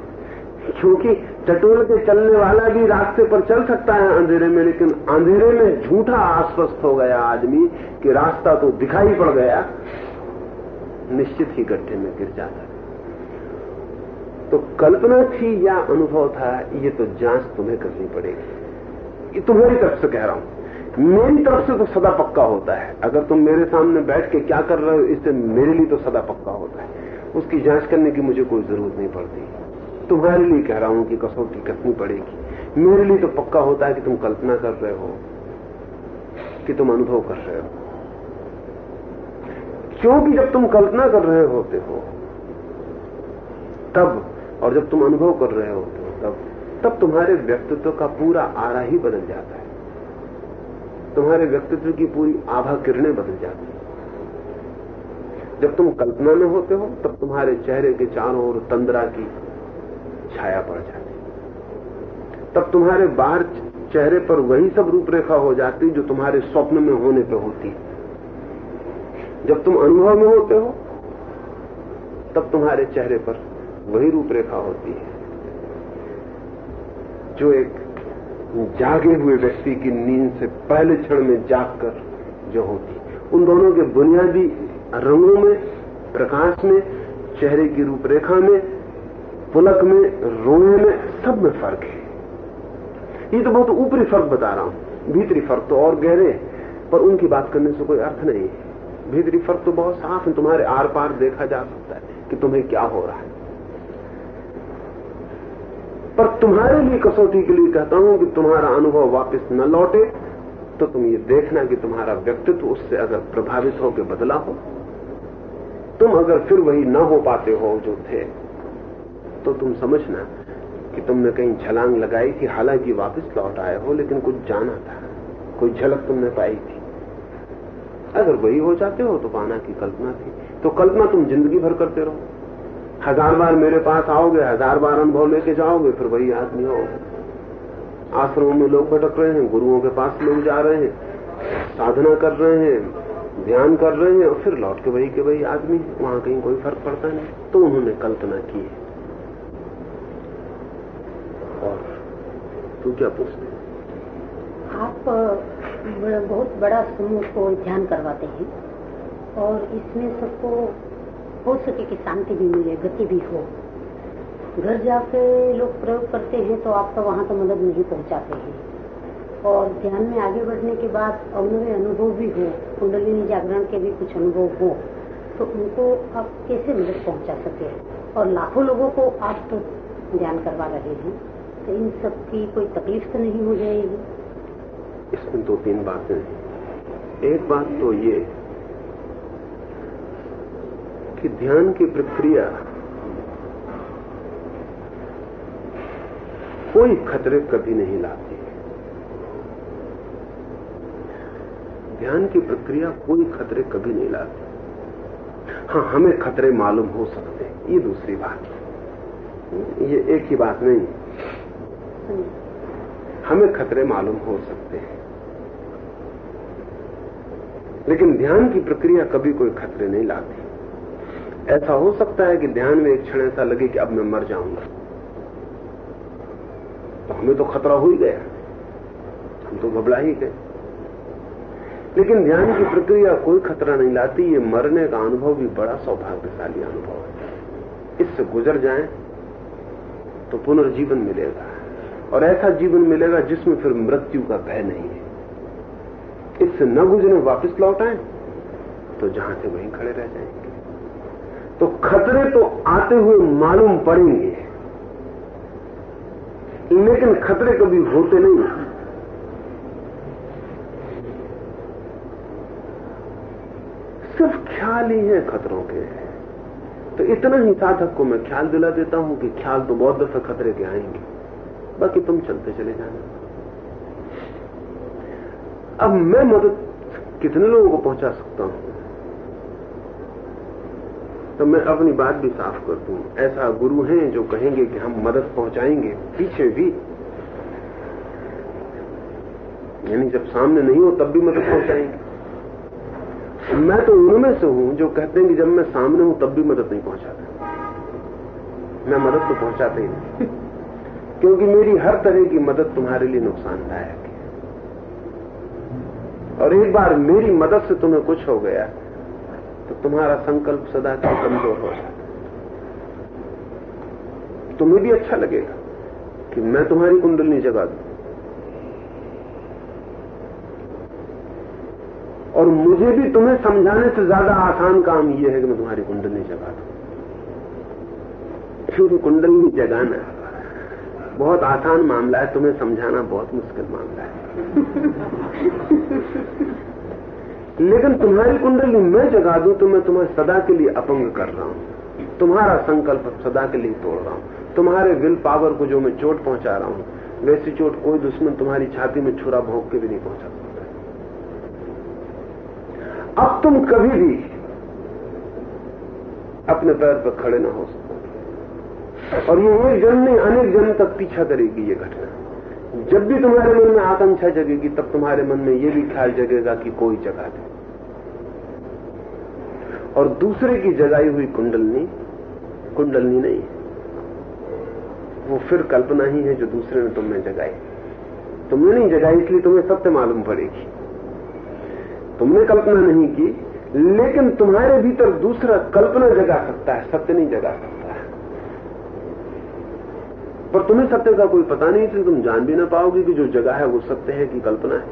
क्योंकि टटोल के चलने वाला भी रास्ते पर चल सकता है अंधेरे में, लेकिन अंधेरे में झूठा आश्वस्त हो गया आदमी कि रास्ता तो दिखाई पड़ गया, निश्चित ही गड्ढे में गिर जाता तो कल्पना थी या अनुभव था, ये तो जाँच तुम्हें करनी पड़ेगी। ये तुम्हारी तरफ़ से कह रहा हूँ। मेरी तरफ़ से तो सदा पक्का होता है। अगर तुम मेरे सामने बैठ के क्या कर रहे हो, इससे मेरे लिए तो सदा पक्का होता है। उसकी जाँच करने की मुझे कोई ज़रूरत नहीं पड़ती। तुम्हारे लिए कह रहा हूँ कि कसौटी कसनी पड़ेगी। मेरे लिए तो पक्का होता है कि तुम कल्पना कर रहे हो, कि तुम अनुभव कर रहे हो। क्योंकि जब तुम कल्पना कर रहे होते हो, तब और जब तुम अनुभव कर रहे हो तब तब तुम्हारे व्यक्तित्व का पूरा आरा ही बदल जाता है। तुम्हारे व्यक्तित्व की पूरी आभा किरणें बदल जाती है। जब तुम कल्पना में होते हो, तब तुम्हारे चेहरे के चारों ओर तंद्रा की छाया पड़ जाती तब तुम्हारे बाहर चेहरे पर वही सब रूपरेखा हो जाती जो तुम्हारे स्वप्न में होने पर होती जब तुम अनुभव में होते हो, तब तुम्हारे चेहरे पर वही रूपरेखा होती है, जो एक जागे हुए व्यक्ति की नींद से पहले क्षण में जागकर जो होती उन दोनों के बुनियादी रंगों में, प्रकाश में, चेहरे की रूपरेखा में, पुलक में, रोए में सब में फ़र्क है। ये तो बहुत ऊपरी फ़र्क बता रहा हूँ। भीतरी फ़र्क तो और गहरे पर उनकी बात करने से कोई अर्थ नहीं है। भीतरी फ़र्क तो बहुत साफ़ है, तुम्हारे आर पार देखा जा सकता है कि तुम्हें क्या हो रहा है। पर तुम्हारे लिए कसौटी के लिए कहता हूँ कि तुम्हारा अनुभव वापस न लौटे तो तुम ये देखना कि तुम्हारा व्यक्तित्व उससे अगर प्रभावित होकर बदला हो। तुम अगर फिर वही न हो पाते हो जो थे तो तुम समझना कि तुमने कहीं छलांग लगाई थी, हालाँकि वापस लौट आए हो, लेकिन कुछ जाना था, कोई झलक तुमने पाई थी। अगर वही हो जाते हो तो पाना की कल्पना थी। तो कल्पना तुम ज़िंदगी भर करते रहो। हज़ार बार मेरे पास आओगे, हज़ार बार अनुभव लेके जाओगे, फिर वही आदमी होगे आश्रमों में लोग भटक रहे हैं, गुरुओं के पास लोग जा रहे हैं, साधना कर रहे हैं, ध्यान कर रहे हैं, और फिर लौट के वही के वही आदमी वहाँ कहीं कोई फ़र्क पड़ता नहीं। तो उन्होंने कल्पना की है। और तू क्या पूछते आप बहुत बड़ा समूह को ध्यान करवाते हैं। और इसमें सबको हो सके कि शांति भी मिले, गति भी हो। घर जाके लोग प्रयोग करते हैं तो आपका वहाँ तो मदद नहीं पहुंचाते हैं। और ध्यान में आगे बढ़ने के बाद अवनवे अनुभव भी हो, कुंडलिनी जागरण के भी कुछ अनुभव हो तो उनको आप कैसे मदद पहुँचा सके और लाखों लोगों को आप तो ध्यान करवा रहे हैं तो इन सब की कोई तकलीफ़ तो नहीं हो जाएगी? इसमें दो तीन बातें एक बात तो ये कि ध्यान की प्रक्रिया कोई खतरे कभी नहीं लाती ध्यान की प्रक्रिया कोई खतरे कभी नहीं लाती। हाँ हमें खतरे मालूम हो सकते हैं। ये दूसरी बात। ये एक ही बात नहीं। हमें खतरे मालूम हो सकते हैं। लेकिन ध्यान की प्रक्रिया कभी कोई खतरे नहीं लाती। ऐसा हो सकता है कि ध्यान में एक क्षण ऐसा लगे कि अब मैं मर जाऊँगा। तो हमें तो खतरा हो ही गया। हम तो घबरा ही गए। लेकिन ध्यान की प्रक्रिया कोई खतरा नहीं लाती, ये मरने का अनुभव भी बड़ा सौभाग्यशाली अनुभव है। इससे गुजर जाए तो पुनर्जीवन मिलेगा। और ऐसा जीवन मिलेगा जिसमें फिर मृत्यु का भय नहीं है। इससे न गुजरे, वापस लौट आए तो जहाँ से वहीं खड़े रह जाएँगे तो खतरे तो आते हुए मालूम पड़ेंगे। लेकिन खतरे कभी होते नहीं। सिर्फ़ ख्याल ही है खतरों के। तो इतना ही साधक को मैं ख्याल दिला देता हूँ कि ख्याल तो बहुत दफे खतरे के आएँगे। बाकी तुम चलते चले जाना। अब मैं मदद कितने लोगों को पहुँचा सकता हूँ? तो मैं अपनी बात भी साफ़ कर दूँ ऐसा गुरु हैं जो कहेंगे कि हम मदद पहुंचाएँगे, पीछे भी। यानी जब सामने नहीं हो, तब भी मदद पहुंचाएँगे। मैं तो उनमें से हूँ जो कहते हैं कि जब मैं सामने हूँ, तब भी मदद नहीं पहुंचाता। मैं मदद तो पहुंचाता ही नहीं। क्योंकि मेरी हर तरह की मदद तुम्हारे लिए नुकसानदायक है। और एक बार मेरी मदद से तुम्हें कुछ हो गया। तो तुम्हारा संकल्प सदा के कमज़ोर हो जाता तुम्हें भी अच्छा लगेगा कि मैं तुम्हारी कुंडलनी जगा दू। और मुझे भी तुम्हें समझाने से ज़्यादा आसान काम यह है कि मैं तुम्हारी कुंडली जगा दू। क्योंकि कुंडली जगाना बहुत आसान मामला है, तुम्हें समझाना बहुत मुश्किल मामला है। लेकिन तुम्हारी कुंडली मैं जगा दूँ तो मैं तुम्हें सदा के लिए अपंग कर रहा हूँ। तुम्हारा संकल्प सदा के लिए तोड़ रहा हूँ। तुम्हारे विल पावर को जो मैं चोट पहुँचा रहा हूँ, वैसी चोट कोई दुश्मन तुम्हारी छाती में छुरा भोंक के भी नहीं पहुँचा सकता अब तुम कभी भी अपने पैर पर खड़े ना हो सकते। और ये एक जन्म नहीं अनेक जन्म तक पीछा करेगी ये घटना। जब भी तुम्हारे मन में आकांक्षा जगेगी, तब तुम्हारे मन में यह भी ख्याल जगेगा कि कोई जगा दे और दूसरे की जगाई हुई कुंडलनी कुंडलनी नहीं वो फिर कल्पना ही है जो दूसरे ने तुमने जगाई। तुमने नहीं जगाई, इसलिए तुम्हें सत्य मालूम पड़ेगी। तुमने कल्पना नहीं की, लेकिन तुम्हारे भीतर दूसरा कल्पना जगा सकता है, सत्य नहीं जगा सकता। पर तुम्हें सत्य का कोई पता नहीं, इसलिए तुम जान भी ना पाओगे कि जो जगह है वो सत्य है कि कल्पना है।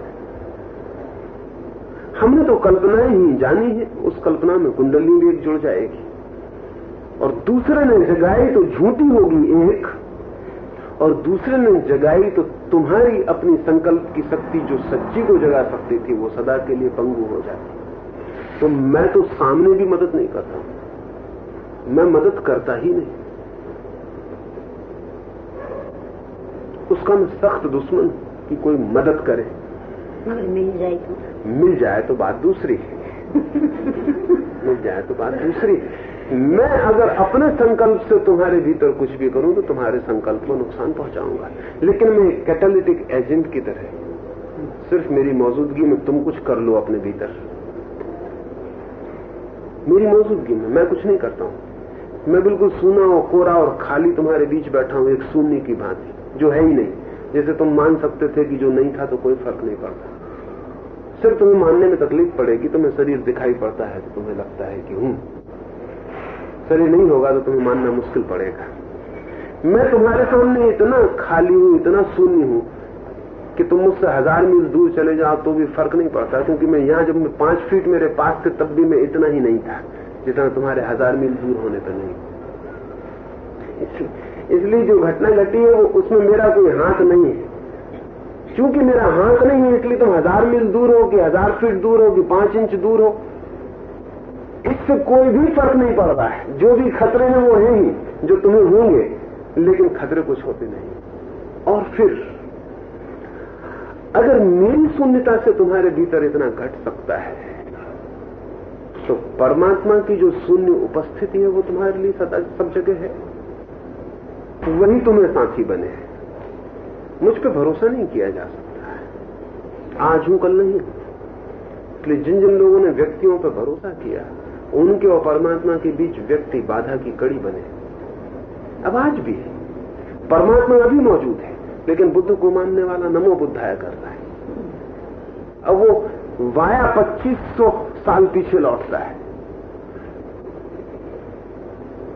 हमने तो कल्पनाएँ ही जानी है, उस कल्पना में कुंडली भी एक जुड़ जाएगी। और दूसरे ने जगाई तो झूठी होगी एक, और दूसरे ने जगाई तो तुम्हारी अपनी संकल्प की शक्ति जो सच्ची को जगा सकती थी, वो सदा के लिए पंगु हो जाती। तो मैं तो सामने भी मदद नहीं करता। मैं मदद करता ही नहीं। उसका मैं सख्त दुश्मन कि कोई मदद करे। मगर मिल जाए तो। मिल जाए तो बात दूसरी मिल जाए तो बात दूसरी मैं अगर अपने संकल्प से तुम्हारे भीतर कुछ भी करूँ तो तुम्हारे संकल्प को नुकसान पहुंचाऊँगा। लेकिन मैं कैटालिटिक एजेंट की तरह सिर्फ़ मेरी मौजूदगी में तुम कुछ कर लो अपने भीतर। मेरी मौजूदगी में मैं कुछ नहीं करता हूँ। मैं बिल्कुल सूना और कोरा और खाली तुम्हारे बीच बैठा हूँ एक शून्य की भांति। जो है ही नहीं। जैसे तुम मान सकते थे कि जो नहीं था तो कोई फ़र्क नहीं पड़ता। सिर्फ़ तुम्हें मानने में तकलीफ़ पड़ेगी, तुम्हें शरीर दिखाई पड़ता है तो तुम्हें लगता है कि हूँ शरीर नहीं होगा तो तुम्हें मानना मुश्किल पड़ेगा। मैं तुम्हारे सामने इतना खाली हूँ, इतना शून्य हूँ कि तुम मुझसे हज़ार मील दूर चले जाओ तो भी फ़र्क नहीं पड़ता, क्योंकि मैं यहाँ जब मैं पाँच फीट मेरे पास थे तब भी मैं इतना ही नहीं था, जितना तुम्हारे हज़ार मील दूर होने पर नहीं। इसलिए जो घटना घटी है, वो उसमें मेरा कोई हाथ नहीं है। क्योंकि मेरा हाथ नहीं है, इसलिए तुम हज़ार मील दूर हो कि हज़ार फीट दूर हो कि पाँच इंच दूर हो, इससे कोई भी फ़र्क नहीं पड़ रहा है। जो भी खतरे हैं, वो है ही, जो तुम्हें होंगे, लेकिन खतरे कुछ होते नहीं। और फिर, अगर मेरी शून्यता से तुम्हारे भीतर इतना घट सकता है तो परमात्मा की जो शून्य उपस्थिति है, वो तुम्हारे लिए सदा सब जगह है। वही तुम्हें साथी बने मुझ पर भरोसा नहीं किया जा सकता है। आज हूँ, कल नहीं। इसलिए जिन जिन लोगों ने व्यक्तियों पर भरोसा किया, उनके और परमात्मा के बीच व्यक्ति बाधा की कड़ी बने। अब आज भी परमात्मा अभी मौजूद है, लेकिन बुद्ध को मानने वाला नमो बुद्धाया कर रहा है। अब वो वाया 2500 साल पीछे लौटता है।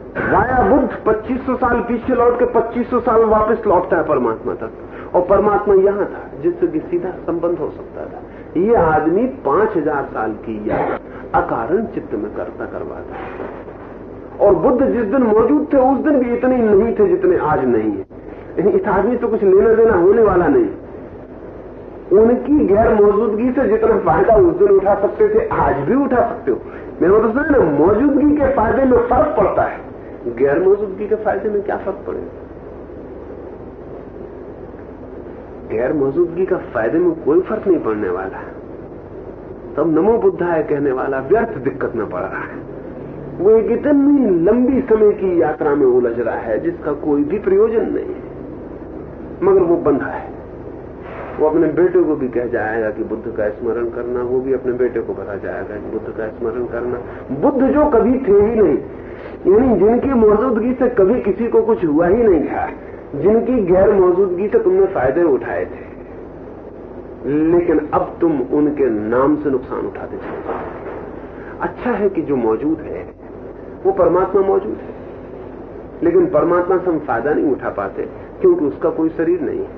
वाया बुद्ध 2500 साल पीछे लौट के 2500 साल वापस लौटता है परमात्मा तक। और परमात्मा यहाँ था, जिससे कि सीधा संबंध हो सकता था। ये आदमी 5000 साल की याद अकारण चित्त में करता करवाता और बुद्ध जिस दिन मौजूद थे, उस दिन भी इतने नहीं थे जितने आज नहीं है। इस आदमी तो कुछ लेना देना होने वाला नहीं। उनकी गैर मौजूदगी से जितना फ़ायदा उस दिन उठा सकते थे, आज भी उठा सकते हो। मैं मतलब मौजूदगी के फ़ायदे में फ़र्क पड़ता है। गैर मौजूदगी के फ़ायदे में क्या फ़र्क पड़ेगा गैर मौजूदगी का फ़ायदे में कोई फ़र्क नहीं पड़ने वाला। तब नमो बुद्धा है कहने वाला, व्यर्थ दिक्कत में पड़ रहा है। वो एक इतनी लंबी समय की यात्रा में उलझ रहा है, जिसका कोई भी प्रयोजन नहीं है। मगर वो बंधा है। वो अपने बेटे को भी कह जाएगा कि बुद्ध का स्मरण करना, वो भी अपने बेटे को बता जाएगा कि बुद्ध का स्मरण करना। बुद्ध जो कभी थे ही नहीं यानी जिनकी मौजूदगी से कभी किसी को कुछ हुआ ही नहीं था, जिनकी गैर मौजूदगी से तुमने फ़ायदे उठाए थे। लेकिन अब तुम उनके नाम से नुकसान उठाते चले अच्छा है कि जो मौजूद है, वो परमात्मा मौजूद है। लेकिन परमात्मा से हम फ़ायदा नहीं उठा पाते, क्योंकि उसका कोई शरीर नहीं है।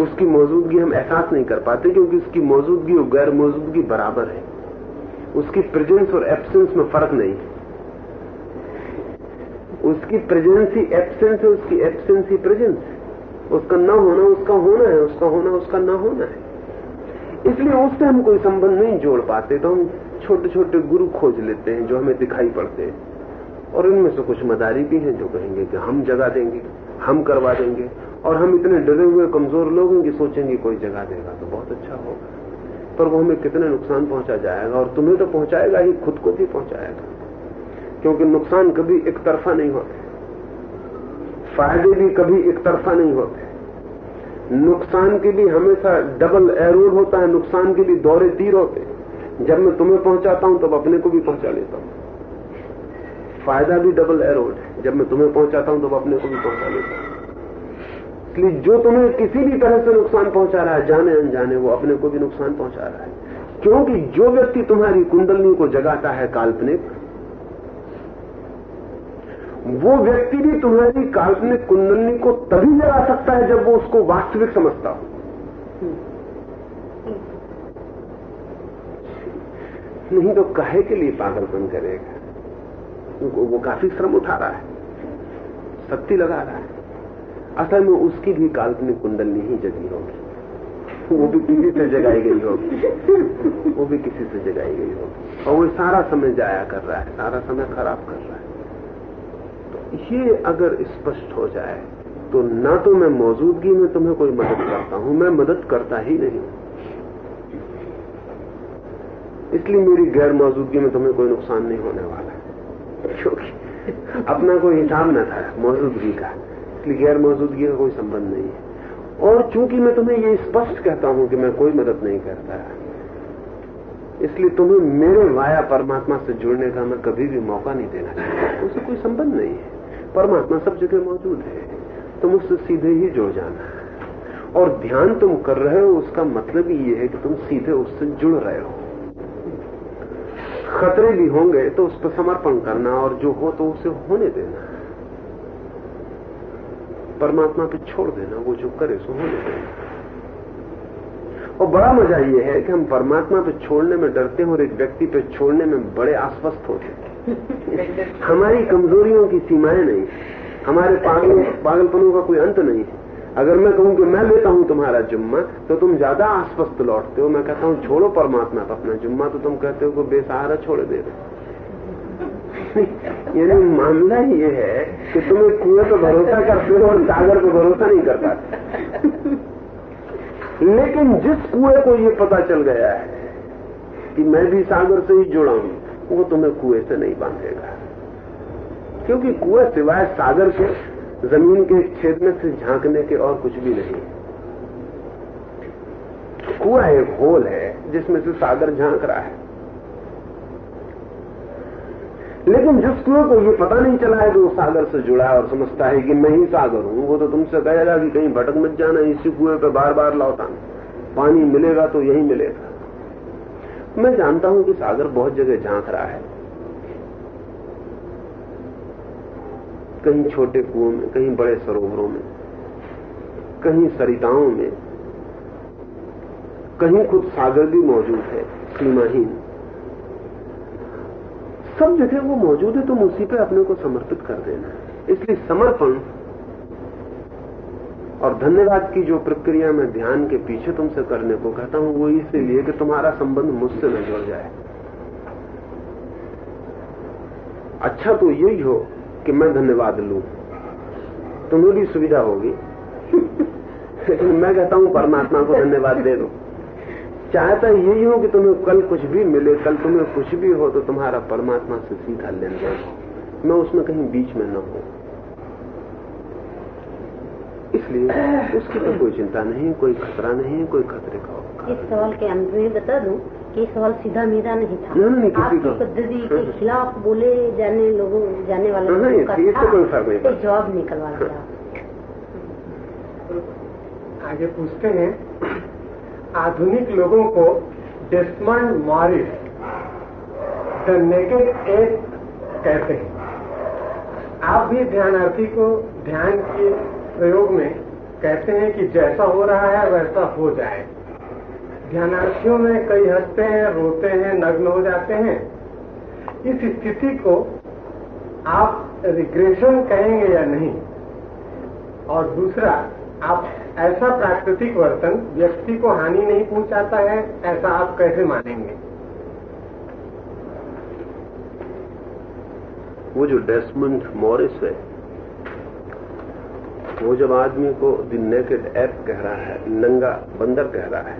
उसकी मौजूदगी हम एहसास नहीं कर पाते, क्योंकि उसकी मौजूदगी और गैर मौजूदगी बराबर है। उसकी प्रेजेंस और एब्सेंस में फ़र्क नहीं। है उसकी प्रेजेंस ही एब्सेंस है, उसकी एब्सेंस ही प्रेजेंस है। उसका न होना, उसका होना है, उसका होना, उसका न होना है। इसलिए उससे हम कोई संबंध नहीं जोड़ पाते तो हम छोटे छोटे गुरु खोज लेते हैं जो हमें दिखाई पड़ते हैं। और इनमें से कुछ मदारी भी हैं जो कहेंगे कि हम जगा देंगे, हम करवा देंगे, और हम इतने डरे हुए, कमज़ोर लोग हैं कि सोचेंगे कोई जगा देगा तो बहुत अच्छा होगा। पर वो हमें कितने नुकसान पहुँचा जाएगा, और तुम्हें तो पहुंचाएगा ही, खुद को भी पहुंचाएगा। क्योंकि नुकसान कभी एक तरफा नहीं होते। फ़ायदे भी कभी एक तरफा नहीं होते। नुकसान के भी हमेशा डबल एरोड होता है, नुकसान के भी दौरे तीर होते जब मैं तुम्हें पहुंचाता हूँ, तब अपने को भी पहुँचा लेता हूँ। फ़ायदा भी डबल एरोड है। जब मैं तुम्हें पहुंचाता हूँ, तब अपने को भी पहुँचा लेता हूँ। इसलिए जो तुम्हें किसी भी तरह से नुकसान पहुँचा रहा है, जाने अनजाने, वो अपने को भी नुकसान पहुँचा रहा है। क्योंकि जो व्यक्ति तुम्हारी कुंडलनी को जगाता है काल्पनिक वो व्यक्ति भी तुम्हारी काल्पनिक कुंडलनी को तभी जगा सकता है जब वो उसको वास्तविक समझता हो। नहीं तो कहे के लिए पागलपन करेगा वो, वो काफ़ी श्रम उठा रहा है शक्ति लगा रहा है। असल में उसकी भी काल्पनिक कुंडलनी ही जगी होगी। वो भी किसी से जगाई गई होगी। वो भी किसी से जगाई गई होगी। और वो सारा समय जाया कर रहा है सारा समय खराब कर रहा है। ये अगर स्पष्ट हो जाए तो ना तो मैं मौजूदगी में तुम्हें कोई मदद करता हूँ, मैं मदद करता ही नहीं। इसलिए मेरी गैर मौजूदगी में तुम्हें कोई नुकसान नहीं होने वाला क्योंकि अपना कोई हिसाब न था मौजूदगी का, इसलिए गैर मौजूदगी का कोई संबंध नहीं है। और चूँकि मैं तुम्हें ये स्पष्ट कहता हूँ कि मैं कोई मदद नहीं करता, इसलिए तुम्हें मेरे वाया परमात्मा से जुड़ने का मैं कभी भी मौका नहीं देना चाहता। उसे कोई संबंध नहीं है। परमात्मा सब जगह मौजूद है। तुम उससे सीधे ही जुड़ जाना। और ध्यान तुम कर रहे हो, उसका मतलब ही ये है कि तुम सीधे उससे जुड़ रहे हो। खतरे भी होंगे तो उस पर समर्पण करना और जो हो तो उसे होने देना। परमात्मा पे छोड़ देना, वो जो करे सो होने देना। और बड़ा मज़ा ये है कि हम परमात्मा पे छोड़ने में डरते हैं और एक व्यक्ति पे छोड़ने में बड़े आश्वस्त होते हैं। हमारी कमजोरियों की सीमाएँ नहीं। हमारे पागल, पागलपनों का कोई अंत नहीं। है अगर मैं कहूँ कि मैं लेता हूँ तुम्हारा जुम्मा तो तुम ज़्यादा आश्वस्त लौटते हो। मैं कहता हूँ, छोड़ो परमात्मा का अपना जुम्मा तो तुम कहते हो कि बेसहारा छोड़ दे रहे यानी मामला ये है कि तुम एक कुएँ पर भरोसा करते हो और सागर पर भरोसा नहीं कर पाते। लेकिन जिस कुएँ को ये पता चल गया है कि मैं भी सागर से ही जुड़ा हूँ वो तुम्हें कुएँ से नहीं बांधेगा। क्योंकि कुएँ सिवाय सागर के, ज़मीन के छेद में से झांकने के और कुछ भी नहीं। कुआ एक होल है, जिसमें से सागर झाँक रहा है। लेकिन जिस कुएँ को ये पता नहीं चला है कि वो सागर से जुड़ा है और समझता है कि मैं ही सागर हूँ, वो तो तुमसे कहेगा कि कहीं भटक मत जाना, इसी कुएँ पे बार बार लौटाना। पानी मिलेगा तो यही मिलेगा। मैं जानता हूँ कि सागर बहुत जगह झाँक रहा है। कहीं छोटे कुओं में, कहीं बड़े सरोवरों में, कहीं सरिताओं में, कहीं खुद सागर भी मौजूद है, सीमाहीन। सब जगह वो मौजूद है, तुम उसी अपने को समर्पित कर देना। इसलिए समर्पण और धन्यवाद की जो प्रक्रिया मैं ध्यान के पीछे तुमसे करने को कहता हूँ, वो इसलिए कि तुम्हारा संबंध मुझसे न जुड़ जाए। अच्छा तो यही हो कि मैं धन्यवाद लू। तुम्हें भी सुविधा होगी। लेकिन मैं कहता हूँ, परमात्मा को धन्यवाद दे दो। चाहता यही हो कि तुम्हें कल कुछ भी मिले, कल तुम्हें कुछ भी हो तो तुम्हारा परमात्मा से सीधा लेन देन मैं उसमें कहीं बीच में न हो। इसलिए उसकी तो कोई चिंता नहीं कोई खतरा नहीं है कोई खतरे का इस सवाल के अंत में बता दूँ कि ये सवाल सीधा मेरा नहीं था। नहीं, नहीं, किसी आपकी पद्धति के खिलाफ बोले जाने लोगों जाने वाले नहीं, लोगों का इससे था, कोई फ़र्क नहीं तो। जवाब निकलवा दिया। आगे पूछते हैं आधुनिक लोगों को Desmond Morris the naked ape कहते हैं। आप भी ध्यानार्थी को ध्यान के प्रयोग में कहते हैं कि जैसा हो रहा है, वैसा हो जाए। ध्यानार्थियों में कई हँसते हैं, रोते हैं, नग्न हो जाते हैं। इस स्थिति को आप रिग्रेशन कहेंगे या नहीं? और दूसरा, आप ऐसा प्राकृतिक वर्तन व्यक्ति को हानि नहीं पहुंचाता है, ऐसा आप कैसे मानेंगे? वो जो डेस्मंड मॉरिस है वो जब आदमी को द नेकेड ऐप कह रहा है, नंगा बंदर कह रहा है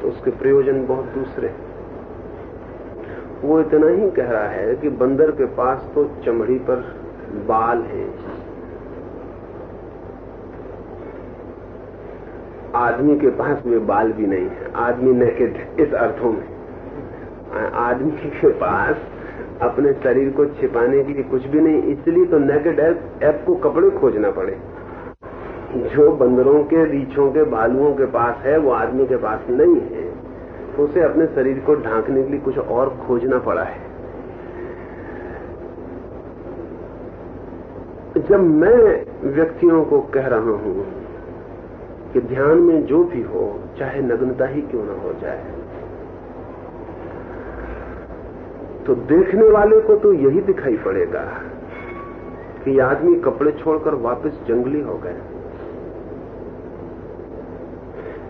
तो उसके प्रयोजन बहुत दूसरे। वो इतना ही कह रहा है कि बंदर के पास तो चमड़ी पर बाल है। आदमी के पास वे बाल भी नहीं है। आदमी नेकेड इस अर्थों में। आदमी के पास अपने शरीर को छिपाने के लिए कुछ भी नहीं, इसलिए तो नेकेड ऐप को कपड़े खोजना पड़े। जो बंदरों के, रीछों के भालुओं के पास है, वो आदमी के पास नहीं है तो उसे अपने शरीर को ढांकने के लिए कुछ और खोजना पड़ा है। जब मैं व्यक्तियों को कह रहा हूँ कि ध्यान में जो भी हो, चाहे नग्नता ही क्यों ना हो जाए तो देखने वाले को तो यही दिखाई पड़ेगा कि आदमी कपड़े छोड़कर वापस जंगली हो गए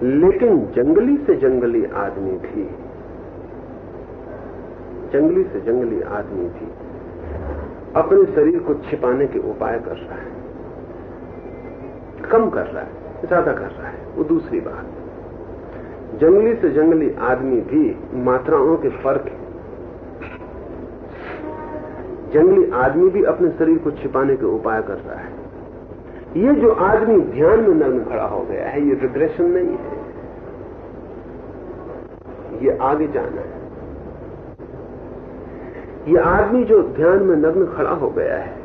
लेकिन जंगली से जंगली आदमी भी जंगली से जंगली आदमी भी अपने शरीर को छिपाने के उपाय कर रहा है। कम कर रहा है, ज़्यादा कर रहा है, वो दूसरी बात। जंगली से जंगली आदमी भी मात्राओं के फ़र्क जंगली आदमी भी अपने शरीर को छिपाने के उपाय कर रहा है। ये जो आदमी ध्यान में नग्न खड़ा हो गया है, ये रिग्रेशन नहीं है। ये आगे जाना है। ये आदमी जो ध्यान में नग्न खड़ा हो गया है,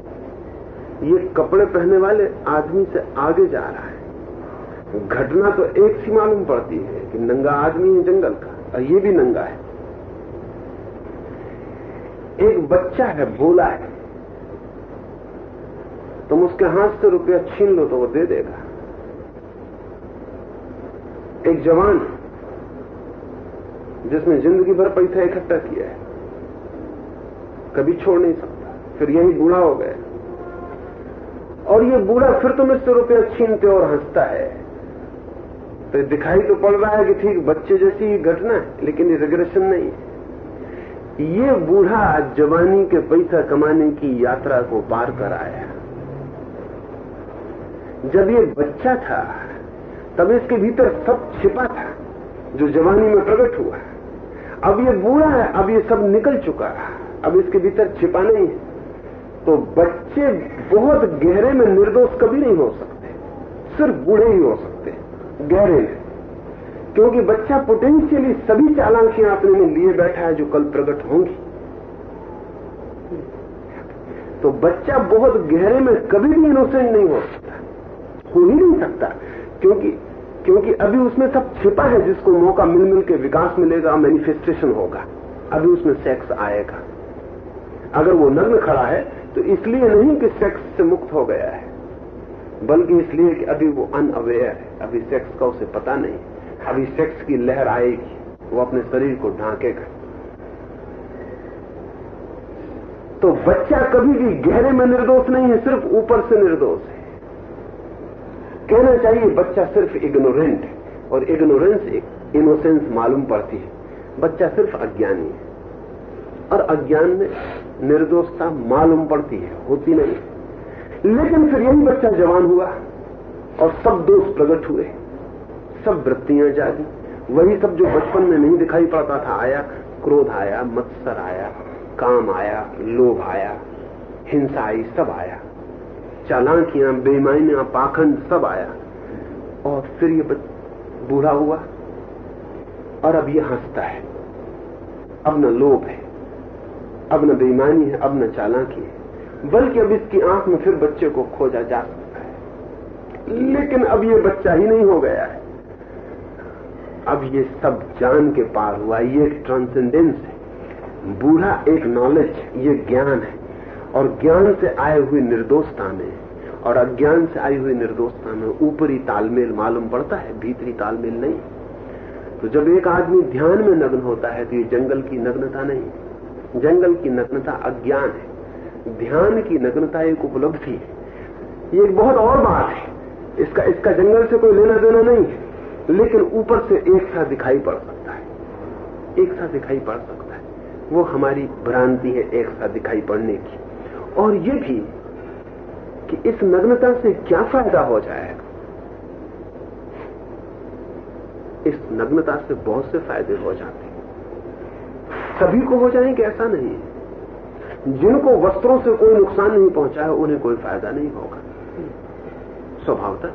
ये कपड़े पहनने वाले आदमी से आगे जा रहा है। घटना तो एक सी मालूम पड़ती है कि नंगा आदमी है जंगल का, और ये भी नंगा है। एक बच्चा है, भोला है। तुम उसके हाथ से रुपया छीन लो तो वो दे देगा। एक जवान जिसने ज़िंदगी भर पैसा इकट्ठा किया है। कभी छोड़ नहीं सकता, फिर यही बूढ़ा हो गया। और ये बूढ़ा फिर तुम इससे रुपया छीनते और हंसता है। तो दिखाई तो पड़ रहा है कि ठीक बच्चे जैसी घटना है, लेकिन ये रिग्रेशन नहीं है। ये बूढ़ा जवानी के पैसा कमाने की यात्रा को पार कर आया जब ये बच्चा था, तब इसके भीतर सब छिपा था, जो जवानी में प्रकट हुआ। अब ये बूढ़ा है, अब ये सब निकल चुका है। अब इसके भीतर छिपा नहीं है। तो बच्चे बहुत गहरे में निर्दोष कभी नहीं हो सकते, सिर्फ़ बूढ़े ही हो सकते, गहरे में। क्योंकि बच्चा पोटेंशियली सभी चालाकियाँ अपने में लिए बैठा है जो कल प्रकट होंगी। तो बच्चा बहुत गहरे में कभी भी इनोसेंट नहीं हो सकता। हो ही नहीं सकता, क्योंकि क्योंकि अभी उसमें सब छिपा है, जिसको मौका मिल मिल के विकास मिलेगा मैनिफेस्टेशन होगा। अभी उसमें सेक्स आएगा। अगर वो नग्न खड़ा है तो इसलिए नहीं कि सेक्स से मुक्त हो गया है, बल्कि इसलिए कि अभी वो अनअवेयर है। अभी सेक्स का उसे पता नहीं। अभी सेक्स की लहर आएगी, वो अपने शरीर को ढांकेगा तो बच्चा कभी भी गहरे में निर्दोष नहीं है, सिर्फ़ ऊपर से निर्दोष है। कहना चाहिए, बच्चा सिर्फ़ इग्नोरेंट है, और इग्नोरेंस एक इनोसेंस मालूम पड़ती है। बच्चा सिर्फ़ अज्ञानी है, और अज्ञान में निर्दोषता मालूम पड़ती है, होती नहीं। लेकिन फिर यही बच्चा जवान हुआ, और सब दोष प्रकट हुए। सब वृत्तियाँ जागी। वही सब जो बचपन में नहीं दिखाई पड़ता था, आया, क्रोध आया, मत्सर आया, काम आया, लोभ आया, हिंसा आई, सब आया। चालाकियाँ बेईमानियाँ पाखंड, सब आया। और फिर ये बूढ़ा हुआ, और अब ये हंसता है। अब न लोभ है, अब न बेईमानी है, अब न चालाकी है। बल्कि अब इसकी आँख में फिर बच्चे को खोजा जा सकता है। लेकिन अब ये बच्चा ही नहीं हो गया है। अब ये सब जान के पार हुआ। ये ट्रांसेंडेंस है। बूढ़ा एक नॉलेज ये ज्ञान है। और ज्ञान से आए हुए निर्दोषता में और अज्ञान से आई हुई निर्दोषता में ऊपरी तालमेल मालूम पड़ता है, भीतरी तालमेल नहीं। तो जब एक आदमी ध्यान में नग्न होता है तो ये जंगल की नग्नता नहीं। जंगल की नग्नता अज्ञान है। ध्यान की नग्नता एक उपलब्धि है। ये एक बहुत और बात है। इसका इसका जंगल से कोई लेना देना नहीं है। लेकिन ऊपर से एक सा दिखाई पड़ सकता है। एक सा दिखाई पड़ सकता है। वो हमारी भ्रांति है एक सा दिखाई पड़ने की। और ये भी कि इस नग्नता से क्या फ़ायदा हो जाएगा? इस नग्नता से बहुत से फ़ायदे हो जाते हैं। सभी को हो जाएँगे, ऐसा नहीं है। जिनको वस्त्रों से कोई नुकसान नहीं पहुँचा है, उन्हें कोई फ़ायदा नहीं होगा। स्वभावतः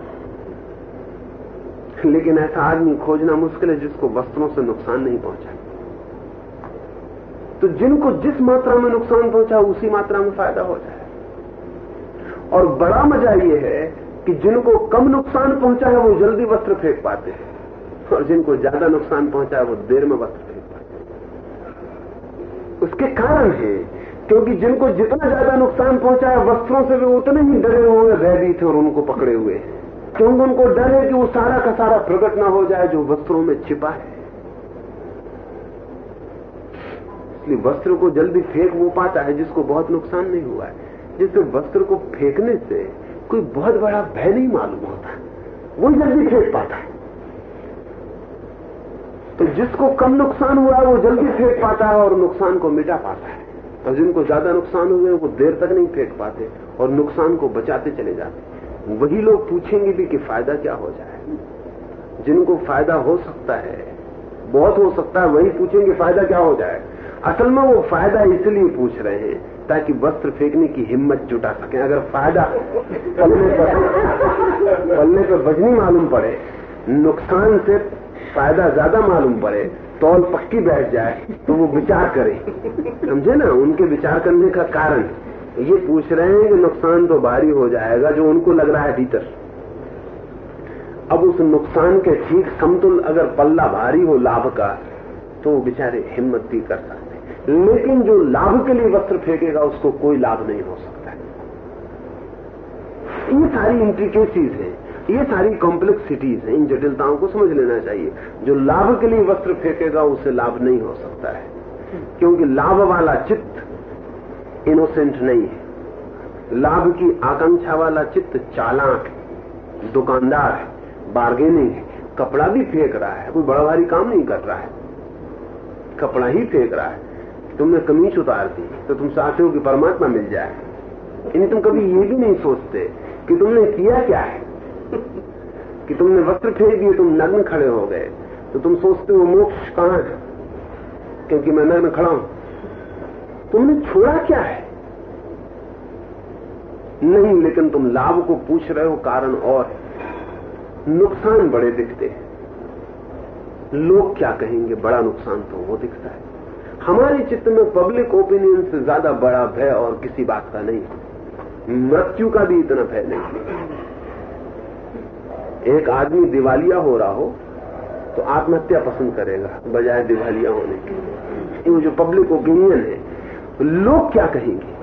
लेकिन ऐसा आदमी खोजना मुश्किल है जिसको वस्त्रों से नुकसान नहीं पहुँचा। तो जिनको जिस मात्रा में नुकसान पहुँचा, उसी मात्रा में फ़ायदा हो जाए। और बड़ा मज़ा यह है कि जिनको कम नुकसान पहुँचा है, वो जल्दी वस्त्र फेंक पाते हैं। और जिनको ज़्यादा नुकसान पहुँचा है, वो देर में वस्त्र फेंक पाते हैं। उसके कारण है, क्योंकि जिनको जितना ज़्यादा नुकसान पहुँचा है, वस्त्रों से वे उतने ही डरे हुए भयभीत और उनको पकड़े हुए हैं। क्योंकि उनको डर है कि वो सारा का सारा प्रकट ना हो जाए जो वस्त्रों में छिपा है। इसलिए वस्त्र को जल्दी फेंक वो पाता है, जिसको बहुत नुकसान नहीं हुआ है। जिससे वस्त्र को फेंकने से कोई बहुत बड़ा भय नहीं मालूम होता, वो जल्दी फेंक पाता है। तो जिसको कम नुकसान हुआ है, वो जल्दी फेंक पाता है और नुकसान को मिटा पाता है। और जिनको ज़्यादा नुकसान हुए, वो देर तक नहीं फेंक पाते और नुकसान को बचाते चले जाते वही लोग पूछेंगे भी कि फ़ायदा क्या हो जाए। जिनको फ़ायदा हो सकता है, बहुत हो सकता है, वही पूछेंगे फ़ायदा क्या हो जाए। असल में वो फ़ायदा इसलिए पूछ रहे हैं ताकि वस्त्र फेंकने की हिम्मत जुटा सकें। अगर फ़ायदा पल्ले पर पल्ले पर बजनी मालूम पड़े, नुकसान से फ़ायदा ज़्यादा मालूम पड़े, तौल पक्की बैठ जाए तो वो विचार करें। समझे ना? उनके विचार करने का कारण। ये पूछ रहे हैं कि नुकसान तो भारी हो जाएगा जो उनको लग रहा है भीतर। अब उस नुकसान के ठीक समतुल अगर पल्ला भारी हो लाभ का तो बेचारे हिम्मत भी कर सकते लेकिन जो लाभ के लिए वस्त्र फेंकेगा, उसको कोई लाभ नहीं हो सकता ये सारी इंट्रिकेसीज है, ये सारी कॉम्प्लेक्सिटीज हैं, इन जटिलताओं को समझ लेना चाहिए। जो लाभ के लिए वस्त्र फेंकेगा, उसे लाभ नहीं हो सकता है। क्योंकि लाभ वाला चित्त इनोसेंट नहीं है। लाभ की आकांक्षा वाला चित्त चालाक है, दुकानदार है बार्गेनिंग है, कपड़ा भी फेंक रहा है, कोई बड़ा भारी काम नहीं कर रहा है। कपड़ा ही फेंक रहा है, तुमने कमीज उतार दी तो तुम चाहते हो कि परमात्मा मिल जाए। इन तुम कभी ये भी नहीं सोचते कि तुमने किया क्या है। कि तुमने वस्त्र फेंक दिए, तुम नग्न खड़े हो गए तो तुम सोचते हो मोक्ष कहाँ है? क्योंकि मैं नग्न खड़ा हूँ। तुमने छोड़ा क्या है? नहीं, लेकिन तुम लाभ को पूछ रहे हो, कारण और नुकसान बड़े दिखते हैं। लोग क्या कहेंगे, बड़ा नुकसान तो वो दिखता है। हमारे चित्त में पब्लिक ओपिनियन से ज़्यादा बड़ा भय और किसी बात का नहीं मृत्यु का भी इतना भय नहीं एक आदमी दिवालिया हो रहा हो तो आत्महत्या पसंद करेगा, बजाय दिवालिया होने के वो जो पब्लिक ओपिनियन है लोग क्या कहेंगे?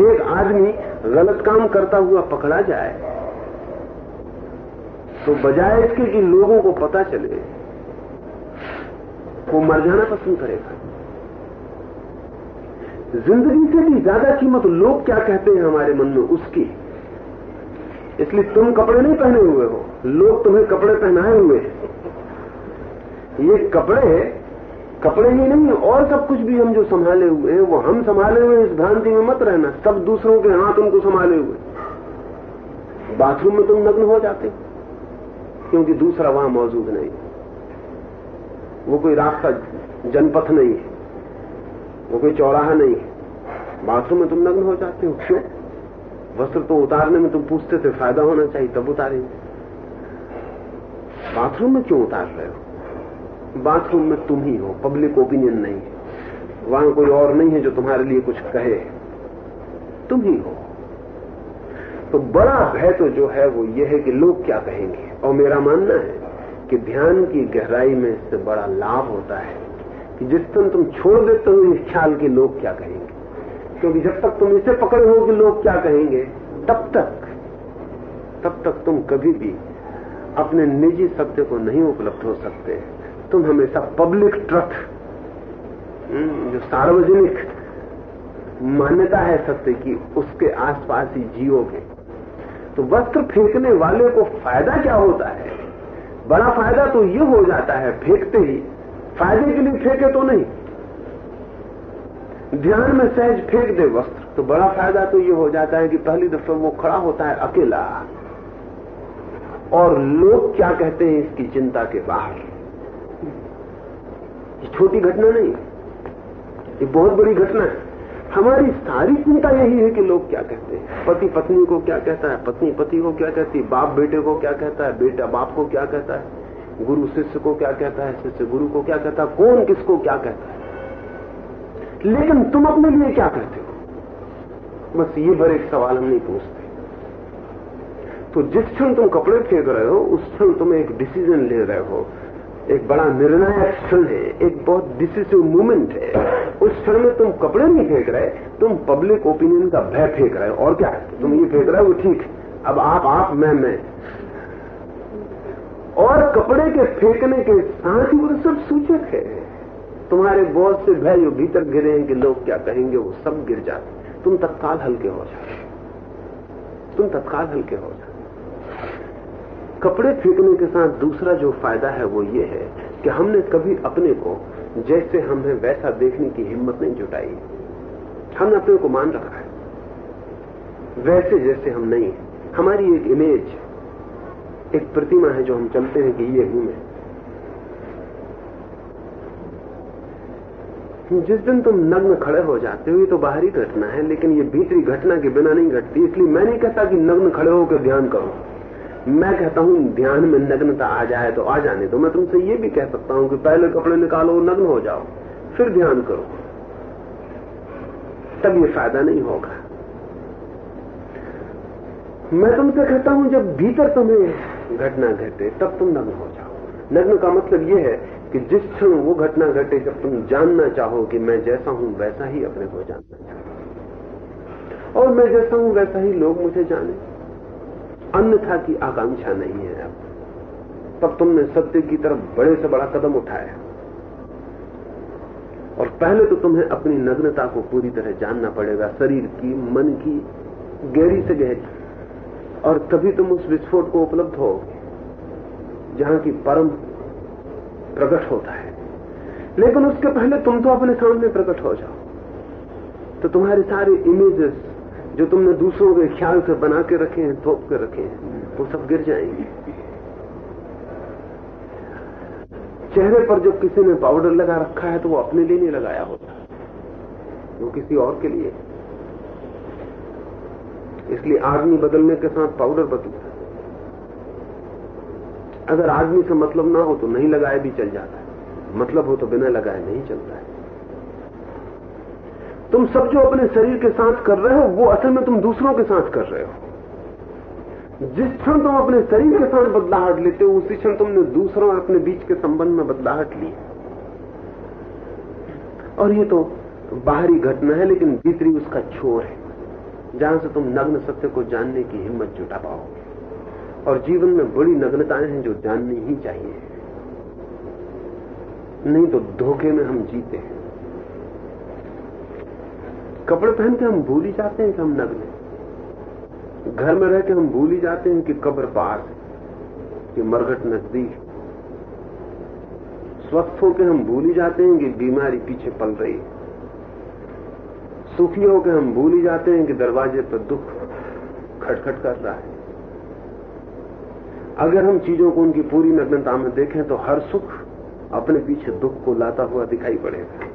एक आदमी गलत काम करता हुआ पकड़ा जाए तो बजाय इसके कि लोगों को पता चले, वो मर जाना पसंद करेगा। ज़िंदगी से भी ज़्यादा कीमत लोग क्या कहते हैं हमारे मन में? उसकी। इसलिए तुम कपड़े नहीं पहने हुए हो, लोग तुम्हें कपड़े पहनाए हुए हैं। ये कपड़े कपड़े ही नहीं, और सब कुछ भी हम जो संभाले हुए हैं, वो हम संभाले हुए इस भ्रांति में मत रहना। सब दूसरों के हाथ उनको संभाले हुए बाथरूम में तुम नग्न हो जाते क्योंकि दूसरा वहाँ मौजूद नहीं वो कोई रास्ता, जनपथ नहीं है। वो कोई चौराहा नहीं है। बाथरूम में तुम नग्न हो जाते हो, क्यों? वस्त्र तो उतारने में तुम पूछते थे, फ़ायदा होना चाहिए, तब उतारेंगे। बाथरूम में क्यों उतार रहे हो? बाथरूम में तुम ही हो पब्लिक ओपिनियन नहीं है। वहाँ कोई और नहीं है जो तुम्हारे लिए कुछ कहे। तुम ही हो। तो बड़ा भय तो जो है वो ये है कि लोग क्या कहेंगे? और मेरा मानना है कि ध्यान की गहराई में इससे बड़ा लाभ होता है कि जिस दिन तुम छोड़ देते हो इस ख्याल के लोग क्या कहेंगे? क्योंकि जब तक तुम इसे पकड़े हो कि लोग क्या कहेंगे, तब तक तब तक तुम कभी भी अपने निजी सत्य को नहीं उपलब्ध हो सकते। तुम हमेशा पब्लिक ट्रथ हम्म, जो सार्वजनिक मान्यता है सत्य की उसके आसपास ही जियोगे तो वस्त्र फेंकने वाले को फ़ायदा क्या होता है? बड़ा फ़ायदा तो ये हो जाता है फेंकते ही। फ़ायदे के लिए फेंके तो नहीं। ध्यान में सहज फेंक दे वस्त्र तो बड़ा फ़ायदा तो ये हो जाता है कि पहली दफे वो खड़ा होता है अकेला। और लोग क्या कहते हैं इसकी चिंता के बाहर? छोटी घटना नहीं, ये बहुत बड़ी घटना है। हमारी सारी चिंता यही है कि लोग क्या कहते हैं? पति पत्नी को क्या कहता है? पत्नी पति को क्या कहती है? बाप बेटे को क्या कहता है? बेटा बाप को क्या कहता है? गुरु शिष्य को क्या कहता है? शिष्य गुरु को क्या कहता है? कौन किसको क्या कहता है? लेकिन तुम अपने लिए क्या कहते हो? बस ये भर एक सवाल हम नहीं पूछते। तो जिस क्षण तुम कपड़े फेंक रहे हो, उस क्षण तुम एक डिसीज़न ले रहे हो। एक बड़ा निर्णायक क्षण है, एक बहुत डिसिसिव मूवमेंट है। उस क्षण में तुम कपड़े नहीं फेंक रहे, तुम पब्लिक ओपिनियन का भय फेंक रहे हो। और क्या? तुम ये फेंक रहे हो ठीक। अब आप आप, मैं मैं। और कपड़े के फेंकने के साथ ही वो सब सूचक है। तुम्हारे बहुत से भय जो भीतर गिरे हैं कि लोग क्या कहेंगे, वो सब गिर जाते तुम तत्काल हल्के हो जाते तुम तत्काल हल्के हो जाते कपड़े फेंकने के साथ दूसरा जो फ़ायदा है वो ये है कि हमने कभी अपने को जैसे हमें वैसा देखने की हिम्मत नहीं जुटाई। हमने अपने को मान रखा है। वैसे जैसे हम नहीं हमारी एक इमेज एक प्रतिमा है जो हम चलते हैं कि ये हूँ मैं। जिस दिन तुम नग्न खड़े हो जाते हो, ये तो बाहरी घटना है, लेकिन ये भीतरी घटना के बिना नहीं घटती, इसलिए मैं नहीं कहता कि नग्न खड़े होकर ध्यान करो। मैं कहता हूँ, ध्यान में नग्नता आ जाए तो आ जाने तो मैं तुमसे ये भी कह सकता हूँ कि पहले कपड़े निकालो, नग्न हो जाओ, फिर ध्यान करो। तब ये फ़ायदा नहीं होगा। मैं तुमसे कहता हूँ, जब भीतर तुम्हें घटना घटे, तब तुम नग्न हो जाओ। नग्न का मतलब यह है कि जिस क्षण वो घटना घटे, जब तुम जानना चाहो कि मैं जैसा हूँ, वैसा ही अपने को जानना चाहो और मैं जैसा हूँ, वैसा ही लोग मुझे जाने। अन्यथा की आकांक्षा नहीं है अब। तब तुमने सत्य की तरफ़ बड़े से बड़ा कदम उठाया। और पहले तो तुम्हें अपनी नग्नता को पूरी तरह जानना पड़ेगा, शरीर की, मन की, गहरी से गहरी। और तभी तुम उस विस्फोट को उपलब्ध हो जहाँ की परम प्रकट होता है। लेकिन उसके पहले तुम तो अपने सामने प्रकट हो जाओ। तो तुम्हारे सारे इमेजेस जो तुमने दूसरों के ख्याल से बना के रखे हैं, थोप के रखे हैं, वो सब गिर जाएँगे। चेहरे पर जब किसी ने पाउडर लगा रखा है तो वो अपने लिए नहीं लगाया होता। वो किसी और के लिए। इसलिए आदमी बदलने के साथ पाउडर बदलता अगर आदमी से मतलब ना हो तो नहीं लगाए भी चल जाता है। मतलब हो तो बिना लगाए नहीं चलता है। तुम सब जो अपने शरीर के साथ कर रहे हो, वो असल में तुम दूसरों के साथ कर रहे हो। जिस क्षण तुम अपने शरीर के साथ बदलाहट लेते हो, उसी क्षण तुमने दूसरों और अपने बीच के संबंध में बदलाहट ली। और ये तो बाहरी घटना है, लेकिन भीतरी उसका छोर है, जहाँ से तुम नग्न सत्य को जानने की हिम्मत जुटा पाओगे। और जीवन में बड़ी नग्नताएँ हैं जो जाननी ही चाहिए। नहीं तो धोखे में हम जीते हैं। कपड़े पहन के हम भूल ही जाते हैं कि हम नग्न हैं। घर में रह के हम भूल ही जाते हैं कि कब्र पास कि मरघट नज़दीक स्वस्थ होकर हम भूल ही जाते हैं कि बीमारी पीछे पल रही है। सुखी होकर हम भूल ही जाते हैं कि दरवाजे पर दुख खटखट कर रहा है। अगर हम चीज़ों को उनकी पूरी नग्नता में देखें तो हर सुख अपने पीछे दुख को लाता हुआ दिखाई पड़ेगा।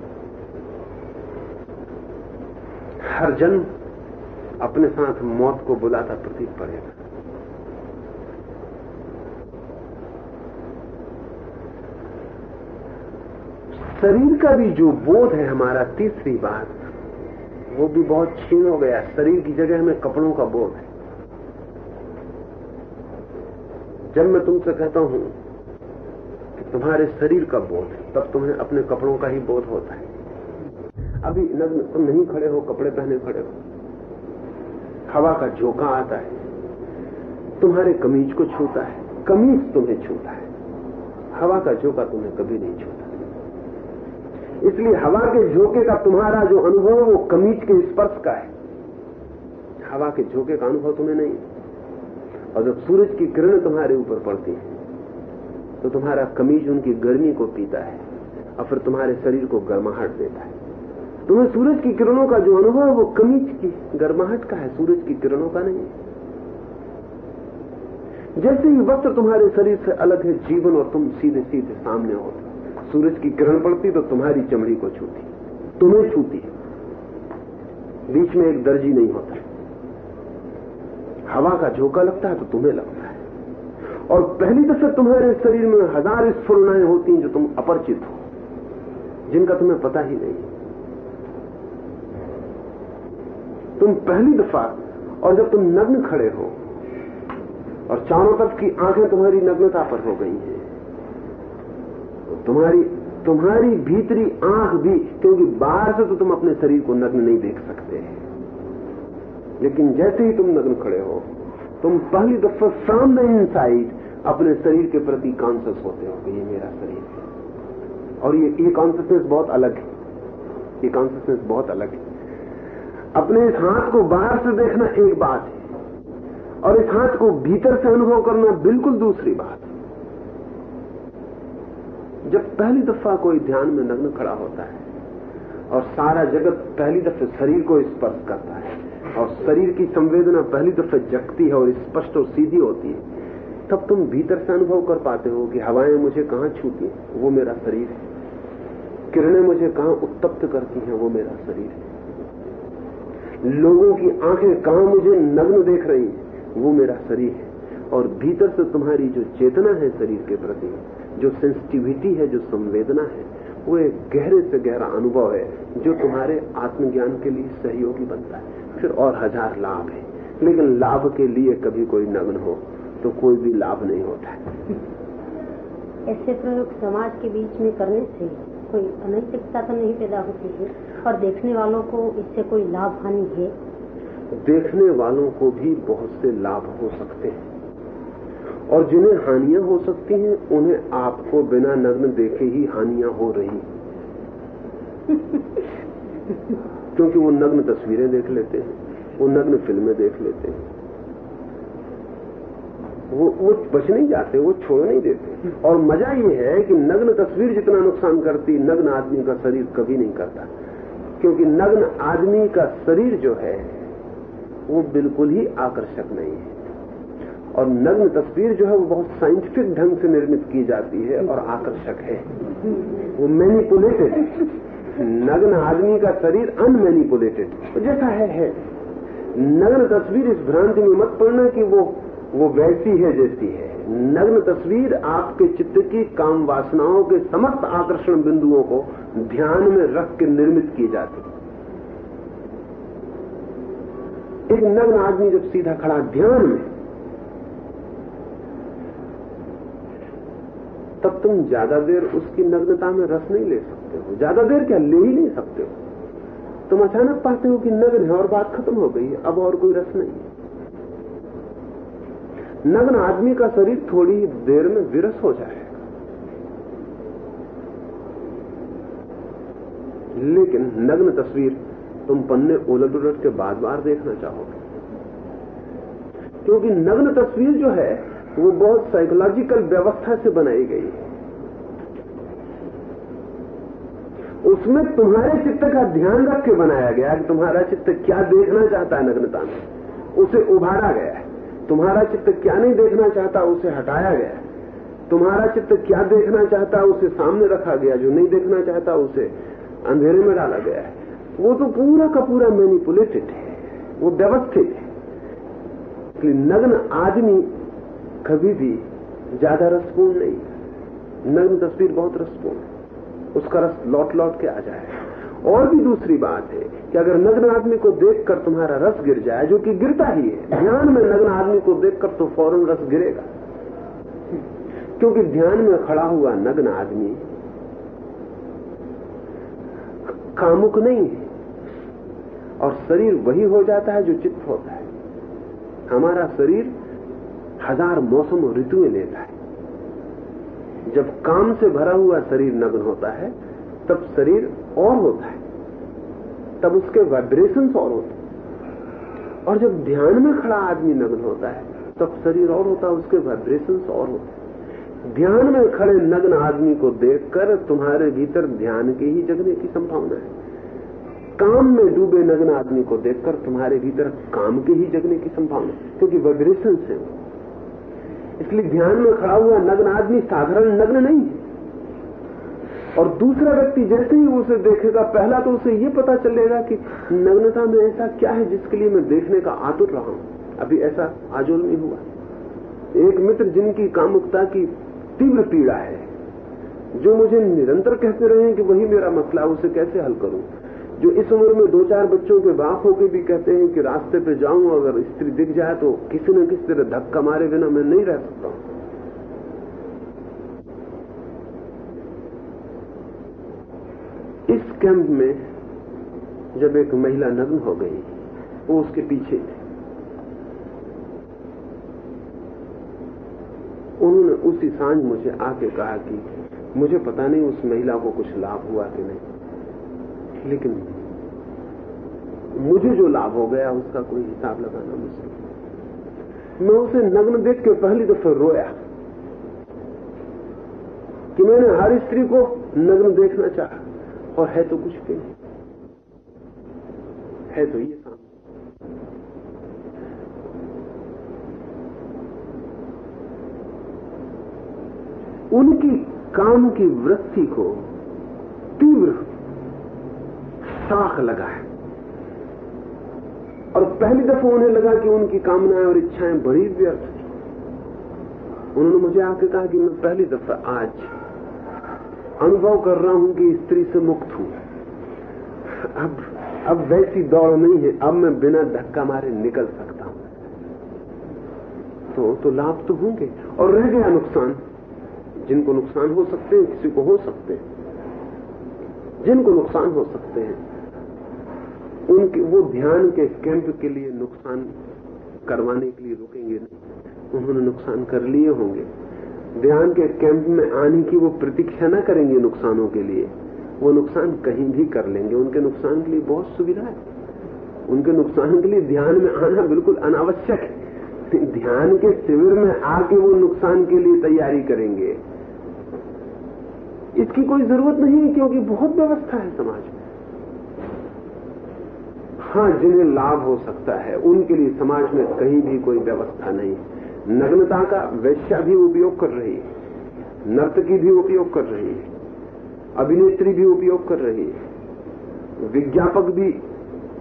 हर जन्म अपने साथ मौत को बुलाता प्रतीत पड़ेगा शरीर का भी जो बोध है हमारा, तीसरी बात, वो भी बहुत छीन हो गया। शरीर की जगह हमें कपड़ों का बोध है। जब मैं तुमसे कहता हूँ कि तुम्हारे शरीर का बोध है, तब तुम्हें अपने कपड़ों का ही बोध होता है। अभी नग्न तुम नहीं खड़े हो, कपड़े पहने खड़े हो। हवा का झोंका आता है। तुम्हारे कमीज को छूता है। कमीज तुम्हें छूता है। हवा का झोंका तुम्हें कभी नहीं छूता। इसलिए हवा के झोंके का तुम्हारा जो अनुभव वो कमीज के स्पर्श का है। हवा के झोंके का अनुभव तुम्हें नहीं। और जब सूरज की किरण तुम्हारे ऊपर पड़ती है तो तुम्हारा कमीज उनकी गर्मी को पीता है और फिर तुम्हारे शरीर को गर्माहट देता है। तुम्हें सूरज की किरणों का जो अनुभव है, वो कमीज की गर्माहट का है। सूरज की किरणों का नहीं। जैसे ही वस्त्र तुम्हारे शरीर से अलग है, जीवन और तुम सीधे सीधे सामने होते सूरज की किरण पड़ती तो तुम्हारी चमड़ी को छूती। तुम्हें छूती बीच में एक दर्जी नहीं होता। हवा का झोंका लगता है तो तुम्हें लगता है। और पहली दफे तुम्हारे शरीर में हज़ार स्फुरनाएँ होती हैं जो तुम अपरिचित हो। जिनका तुम्हें पता ही नहीं। तुम पहली दफ़ा और जब तुम नग्न खड़े हो और चारों तरफ़ की आँखें तुम्हारी नग्नता पर हो गई हैं तो तुम्हारी तुम्हारी भीतरी आँख भी, क्योंकि बाहर से तो तुम अपने शरीर को नग्न नहीं देख सकते लेकिन जैसे ही तुम नग्न खड़े हो, तुम पहली दफ़ा सामने इनसाइड अपने शरीर के प्रति कॉन्सियस होते हो कि ये मेरा शरीर है। और ये ये कॉन्सियसनेस बहुत अलग है। ये कॉन्सियसनेस बहुत अलग है। अपने इस हाथ को बाहर से देखना एक बात है, और इस हाथ को भीतर से अनुभव करना बिल्कुल दूसरी बात है। जब पहली दफ़ा कोई ध्यान में नग्न खड़ा होता है, और सारा जगत पहली दफे शरीर को स्पर्श करता है, और शरीर की संवेदना पहली दफे जगती है और स्पष्ट और सीधी होती है, तब तुम भीतर से अनुभव कर पाते हो कि हवाएँ मुझे कहाँ छूती वो मेरा शरीर है। किरणें मुझे कहाँ उत्तप्त करती हैं? वो मेरा शरीर है। लोगों की आँखें कहाँ मुझे नग्न देख रही हैं? वो मेरा शरीर है और भीतर से तुम्हारी जो चेतना है शरीर के प्रति, जो सेंसिटिविटी है, जो संवेदना है, वो एक गहरे से गहरा अनुभव है, जो तुम्हारे आत्मज्ञान के लिए सहयोगी बनता है। फिर और हज़ार लाभ है। लेकिन लाभ के लिए कभी कोई नग्न हो तो कोई भी लाभ नहीं होता है। ऐसे प्रयोग समाज के बीच में करने से कोई अनैतिकता तो नहीं पैदा होती है? और देखने वालों को इससे कोई लाभ हानि है? देखने वालों को भी बहुत से लाभ हो सकते हैं। और जिन्हें हानियाँ हो सकती हैं उन्हें आपको बिना नग्न देखे ही हानियाँ हो रही क्योंकि वो नग्न तस्वीरें देख लेते हैं वो नग्न फ़िल्में देख लेते हैं। वो वो बच नहीं जाते, वो छोड़ नहीं देते। और मज़ा ये है कि नग्न तस्वीर जितना नुकसान करती, नग्न आदमी का शरीर कभी नहीं करता। क्योंकि नग्न आदमी का शरीर जो है, वो बिल्कुल ही आकर्षक नहीं है। और नग्न तस्वीर जो है, वो बहुत साइंटिफिक ढंग से निर्मित की जाती है और आकर्षक है। वो मैनिपुलेटेड नग्न आदमी का शरीर अनमैनिपुलेटेड जैसा है है। नग्न तस्वीर इस भ्रांति में मत पड़ना कि वो वो वैसी है जैसी है। नग्न तस्वीर आपके चित्त की काम वासनाओं के समस्त आकर्षण बिंदुओं को ध्यान में रख के निर्मित की जाती है। एक नग्न आदमी जब सीधा खड़ा ध्यान में, तब तुम ज़्यादा देर उसकी नग्नता में रस नहीं ले सकते हो। ज़्यादा देर क्या ले ही नहीं सकते हो? तुम अचानक पाते हो कि नग्न है और बात खत्म हो गई है, अब और कोई रस नहीं है। नग्न आदमी का शरीर थोड़ी देर में विरस हो जाएगा लेकिन नग्न तस्वीर तुम पन्ने उलट उलट के बार बार देखना चाहोगे। क्योंकि नग्न तस्वीर जो है, वो बहुत साइकोलॉजिकल व्यवस्था से बनाई गई है। उसमें तुम्हारे चित्त का ध्यान रख के बनाया गया कि तुम्हारा चित्त क्या देखना चाहता है नग्नता में। उसे उभारा गया है। तुम्हारा चित्त क्या नहीं देखना चाहता उसे हटाया गया तुम्हारा चित्त क्या देखना चाहता उसे सामने रखा गया, जो नहीं देखना चाहता उसे अंधेरे में डाला गया है। वो तो पूरा का पूरा मैनिपुलेटेड है, वो व्यवस्थित है। इसलिए नग्न आदमी कभी भी ज़्यादा रसपूर्ण नहीं। नग्न तस्वीर बहुत रसपूर्ण है। उसका रस लौट लौट के आ जाए। और भी दूसरी बात है कि अगर नग्न आदमी को देखकर तुम्हारा रस गिर जाए, जो कि गिरता ही है, ध्यान में नग्न आदमी को देखकर तो फ़ौरन रस गिरेगा। क्योंकि ध्यान में खड़ा हुआ नग्न आदमी कामुक नहीं है, और शरीर वही हो जाता है जो चित्त होता है। हमारा शरीर हज़ार मौसम और ऋतुएँ लेता है। जब काम से भरा हुआ शरीर नग्न होता है तब शरीर और होता है। तब उसके वाइब्रेशंस और होते हैं। और जब ध्यान में खड़ा आदमी नग्न होता है, तब शरीर और होता है, उसके वाइब्रेशंस और होते हैं। ध्यान में खड़े नग्न आदमी को देखकर तुम्हारे भीतर ध्यान के ही जगने की संभावना है। काम में डूबे नग्न आदमी को देखकर तुम्हारे भीतर काम के ही जगने की संभावना है, क्योंकि वाइब्रेशन वो। इसलिए ध्यान में खड़ा हुआ नग्न आदमी साधारण नग्न नहीं है। और दूसरा व्यक्ति जैसे ही उसे देखेगा, पहला तो उसे ये पता चलेगा कि नग्नता में ऐसा क्या है जिसके लिए मैं देखने का आतुर रहा हूँ। अभी ऐसा आजोल में हुआ। एक मित्र जिनकी कामुकता की तीव्र पीड़ा है, जो मुझे निरंतर कहते रहे कि वही मेरा मसला उसे कैसे हल करूँ? जो इस उम्र में दो चार बच्चों के बाप होकर भी कहते हैं कि रास्ते पे जाऊँ, अगर स्त्री दिख जाए तो किसी न किसी तरह धक्का मारे बिना मैं नहीं रह सकता हूँ। इस कैंप में जब एक महिला नग्न हो गई, वो उसके पीछे थे। उन्होंने उसी साँझ मुझे आके कहा कि मुझे पता नहीं उस महिला को कुछ लाभ हुआ कि नहीं, लेकिन मुझे जो लाभ हो गया, उसका कोई हिसाब लगाना मुश्किल मैं उसे नग्न देख के पहली दफे रोया कि मैंने हर स्त्री को नग्न देखना चाहा। और है तो कुछ भी नहीं। है तो ये काम उनकी काम की वृत्ति को तीव्र साख लगा है। और पहली दफ़ा उन्हें लगा कि उनकी कामनाएँ और इच्छाएँ बड़ी व्यर्थ उन्होंने मुझे आके कहा कि मैं पहली दफ़ा आज अनुभव कर रहा हूँ कि स्त्री से मुक्त हूँ। अब अब वैसी दौड़ नहीं है। अब मैं बिना धक्का मारे निकल सकता हूँ। तो तो लाभ तो होंगे। और रह गया नुकसान। जिनको नुकसान हो सकते हैं, किसी को हो सकते हैं। जिनको नुकसान हो सकते हैं, उनके, वो ध्यान के कैंप के लिए नुकसान करवाने के लिए रुकेंगे नहीं। उन्होंने नुकसान कर लिए होंगे। ध्यान के कैंप में आने की वो प्रतीक्षा न करेंगे नुकसानों के लिए, वो नुकसान कहीं भी कर लेंगे। उनके नुकसान के लिए बहुत सुविधा है। उनके नुकसान के लिए ध्यान में आना बिल्कुल अनावश्यक है। ध्यान के शिविर में आके वो नुकसान के लिए तैयारी करेंगे। इसकी कोई ज़रूरत नहीं है, क्योंकि बहुत व्यवस्था है समाज में। हाँ जिन्हें लाभ हो सकता है, उनके लिए समाज में कहीं भी कोई व्यवस्था नहीं नग्नता का वैश्या भी उपयोग कर रही है। नर्तकी भी उपयोग कर रही है। अभिनेत्री भी उपयोग कर रही है। विज्ञापक भी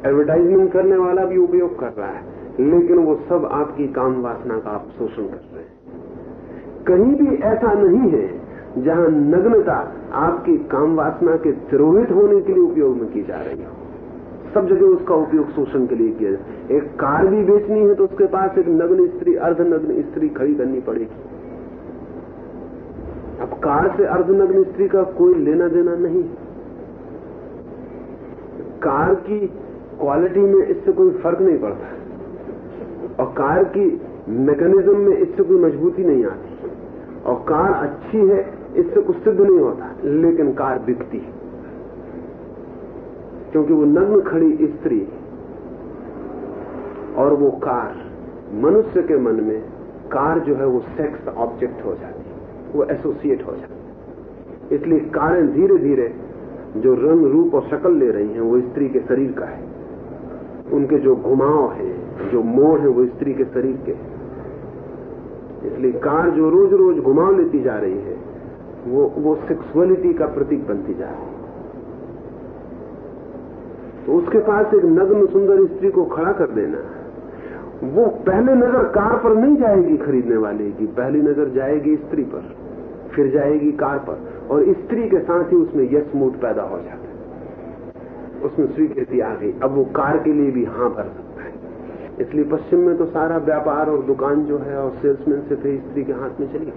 एडवर्टाइजमेंट करने वाला भी उपयोग कर रहा है। लेकिन वो सब आपकी काम वासना का आप शोषण कर रहे हैं। कहीं भी ऐसा नहीं है जहाँ नग्नता आपकी काम वासना के तिरोहित होने के लिए उपयोग में की जा रही हो। सब जगह उसका उपयोग शोषण के लिए किया जाए एक कार भी बेचनी है तो उसके पास एक नग्न स्त्री, अर्धनग्न स्त्री खड़ी करनी पड़ेगी। अब कार से अर्धनग्न स्त्री का कोई लेना देना नहीं कार की क्वालिटी में इससे कोई फ़र्क नहीं पड़ता। और कार की मैकेनिज्म में इससे कोई मजबूती नहीं आती। और कार अच्छी है, इससे कुछ सिद्ध नहीं होता। लेकिन कार बिकती है। क्योंकि वो नग्न खड़ी स्त्री और वो कार, मनुष्य के मन में कार जो है वो सेक्स ऑब्जेक्ट हो जाती है, वो एसोसिएट हो जाती इसलिए कारें धीरे धीरे जो रंग, रूप और शक्ल ले रही हैं, वो स्त्री के शरीर का है। उनके जो घुमाव है, जो मोड़ है, वो स्त्री के शरीर के इसलिए कार जो रोज रोज घुमाव लेती जा रही है, वो वो सेक्सुअलिटी का प्रतीक बनती जा रही है। उसके पास एक नग्न सुंदर स्त्री को खड़ा कर देना वो पहले नज़र कार पर नहीं जाएगी खरीदने वाले की, पहली नज़र जाएगी स्त्री पर, फिर जाएगी कार पर, और स्त्री के साथ ही उसमें यश मूड पैदा हो जाता है। उसमें स्वीकृति आ गई। अब वो कार के लिए भी हाँ भर सकता है। इसलिए पश्चिम में तो सारा व्यापार और दुकान जो है और सेल्समैन से थे, स्त्री के हाथ में चली गई।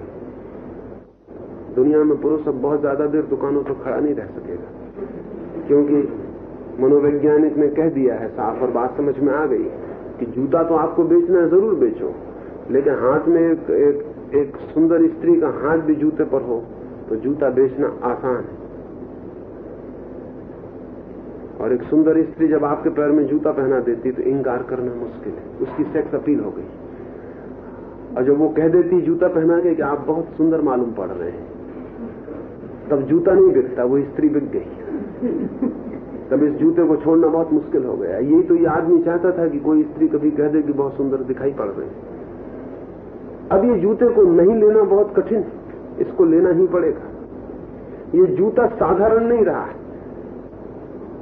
दुनिया में पुरुष अब बहुत ज़्यादा देर दुकानों पर खड़ा नहीं रह सकेगा, क्योंकि मनोवैज्ञानिक ने कह दिया है साफ़ और बात समझ में आ गई कि जूता तो आपको बेचना है ज़रूर बेचो। लेकिन हाथ में एक, एक, एक सुंदर स्त्री का हाथ भी जूते पर हो तो जूता बेचना आसान है। और एक सुंदर स्त्री जब आपके पैर में जूता पहना देती तो इंकार करना मुश्किल है। उसकी सेक्स अपील हो गई। और जब वो कह देती जूता पहना के कि आप बहुत सुंदर मालूम पड़ रहे हैं तब जूता नहीं बिकता वो स्त्री बिक गई। तब इस जूते को छोड़ना बहुत मुश्किल हो गया। यही तो ये आदमी चाहता था कि कोई स्त्री कभी कह दे कि बहुत सुंदर दिखाई पड़ रहे अब ये जूते को नहीं लेना बहुत कठिन है। इसको लेना ही पड़ेगा। ये जूता साधारण नहीं रहा।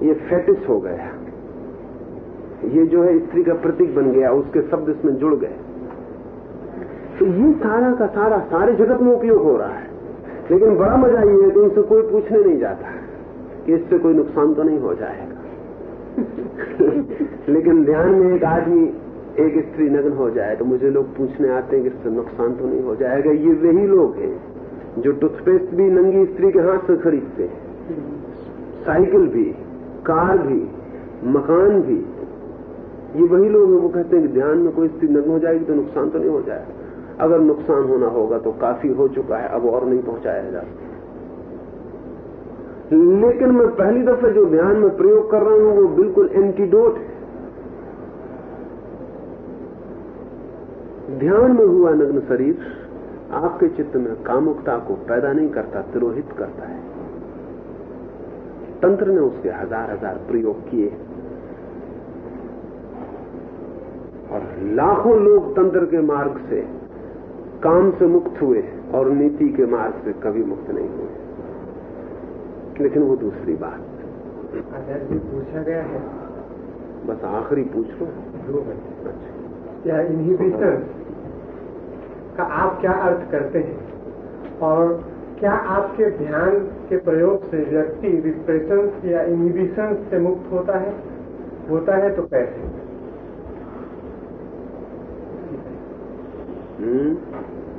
ये फेटिस हो गया। ये जो है स्त्री का प्रतीक बन गया, उसके शब्द इसमें जुड़ गए। तो ये सारा का सारा सारे जगत में उपयोग हो रहा है। लेकिन बड़ा मज़ा ये है कि उनसे कोई पूछने नहीं जाता। कि इससे कोई नुकसान तो नहीं हो जाएगा। लेकिन ध्यान में एक आदमी, एक स्त्री नग्न हो जाए तो मुझे लोग पूछने आते हैं कि इससे नुकसान तो नहीं हो जाएगा। ये वही लोग हैं, जो टूथपेस्ट भी नंगी स्त्री के हाथ से खरीदते हैं। साइकिल भी, कार भी, मकान भी। ये वही लोग हैं, वो कहते हैं कि ध्यान में कोई स्त्री नग्न हो जाएगी तो नुकसान तो नहीं हो जाएगा। अगर नुकसान होना होगा तो काफ़ी हो चुका है, अब और नहीं पहुँचाया जा सकता। लेकिन मैं पहली दफे जो ध्यान में प्रयोग कर रहा हूँ, वो बिल्कुल एंटीडोट है। ध्यान में हुआ नग्न शरीर, आपके चित्त में कामुकता को पैदा नहीं करता, तिरोहित करता है। तंत्र ने उसके हज़ार हज़ार प्रयोग किए। और लाखों लोग तंत्र के मार्ग से, काम से मुक्त हुए और नीति के मार्ग से कभी मुक्त नहीं हुए। लेकिन वो दूसरी बात। आचार्य पूछा गया है। बस आखिरी पूछ लो। दो अच्छा क्या इन्हीं भीतर का आप क्या अर्थ करते हैं? और क्या आपके ध्यान के प्रयोग से व्यक्ति रिप्रेशन या इनिबिशन से मुक्त होता है? होता है तो कैसे?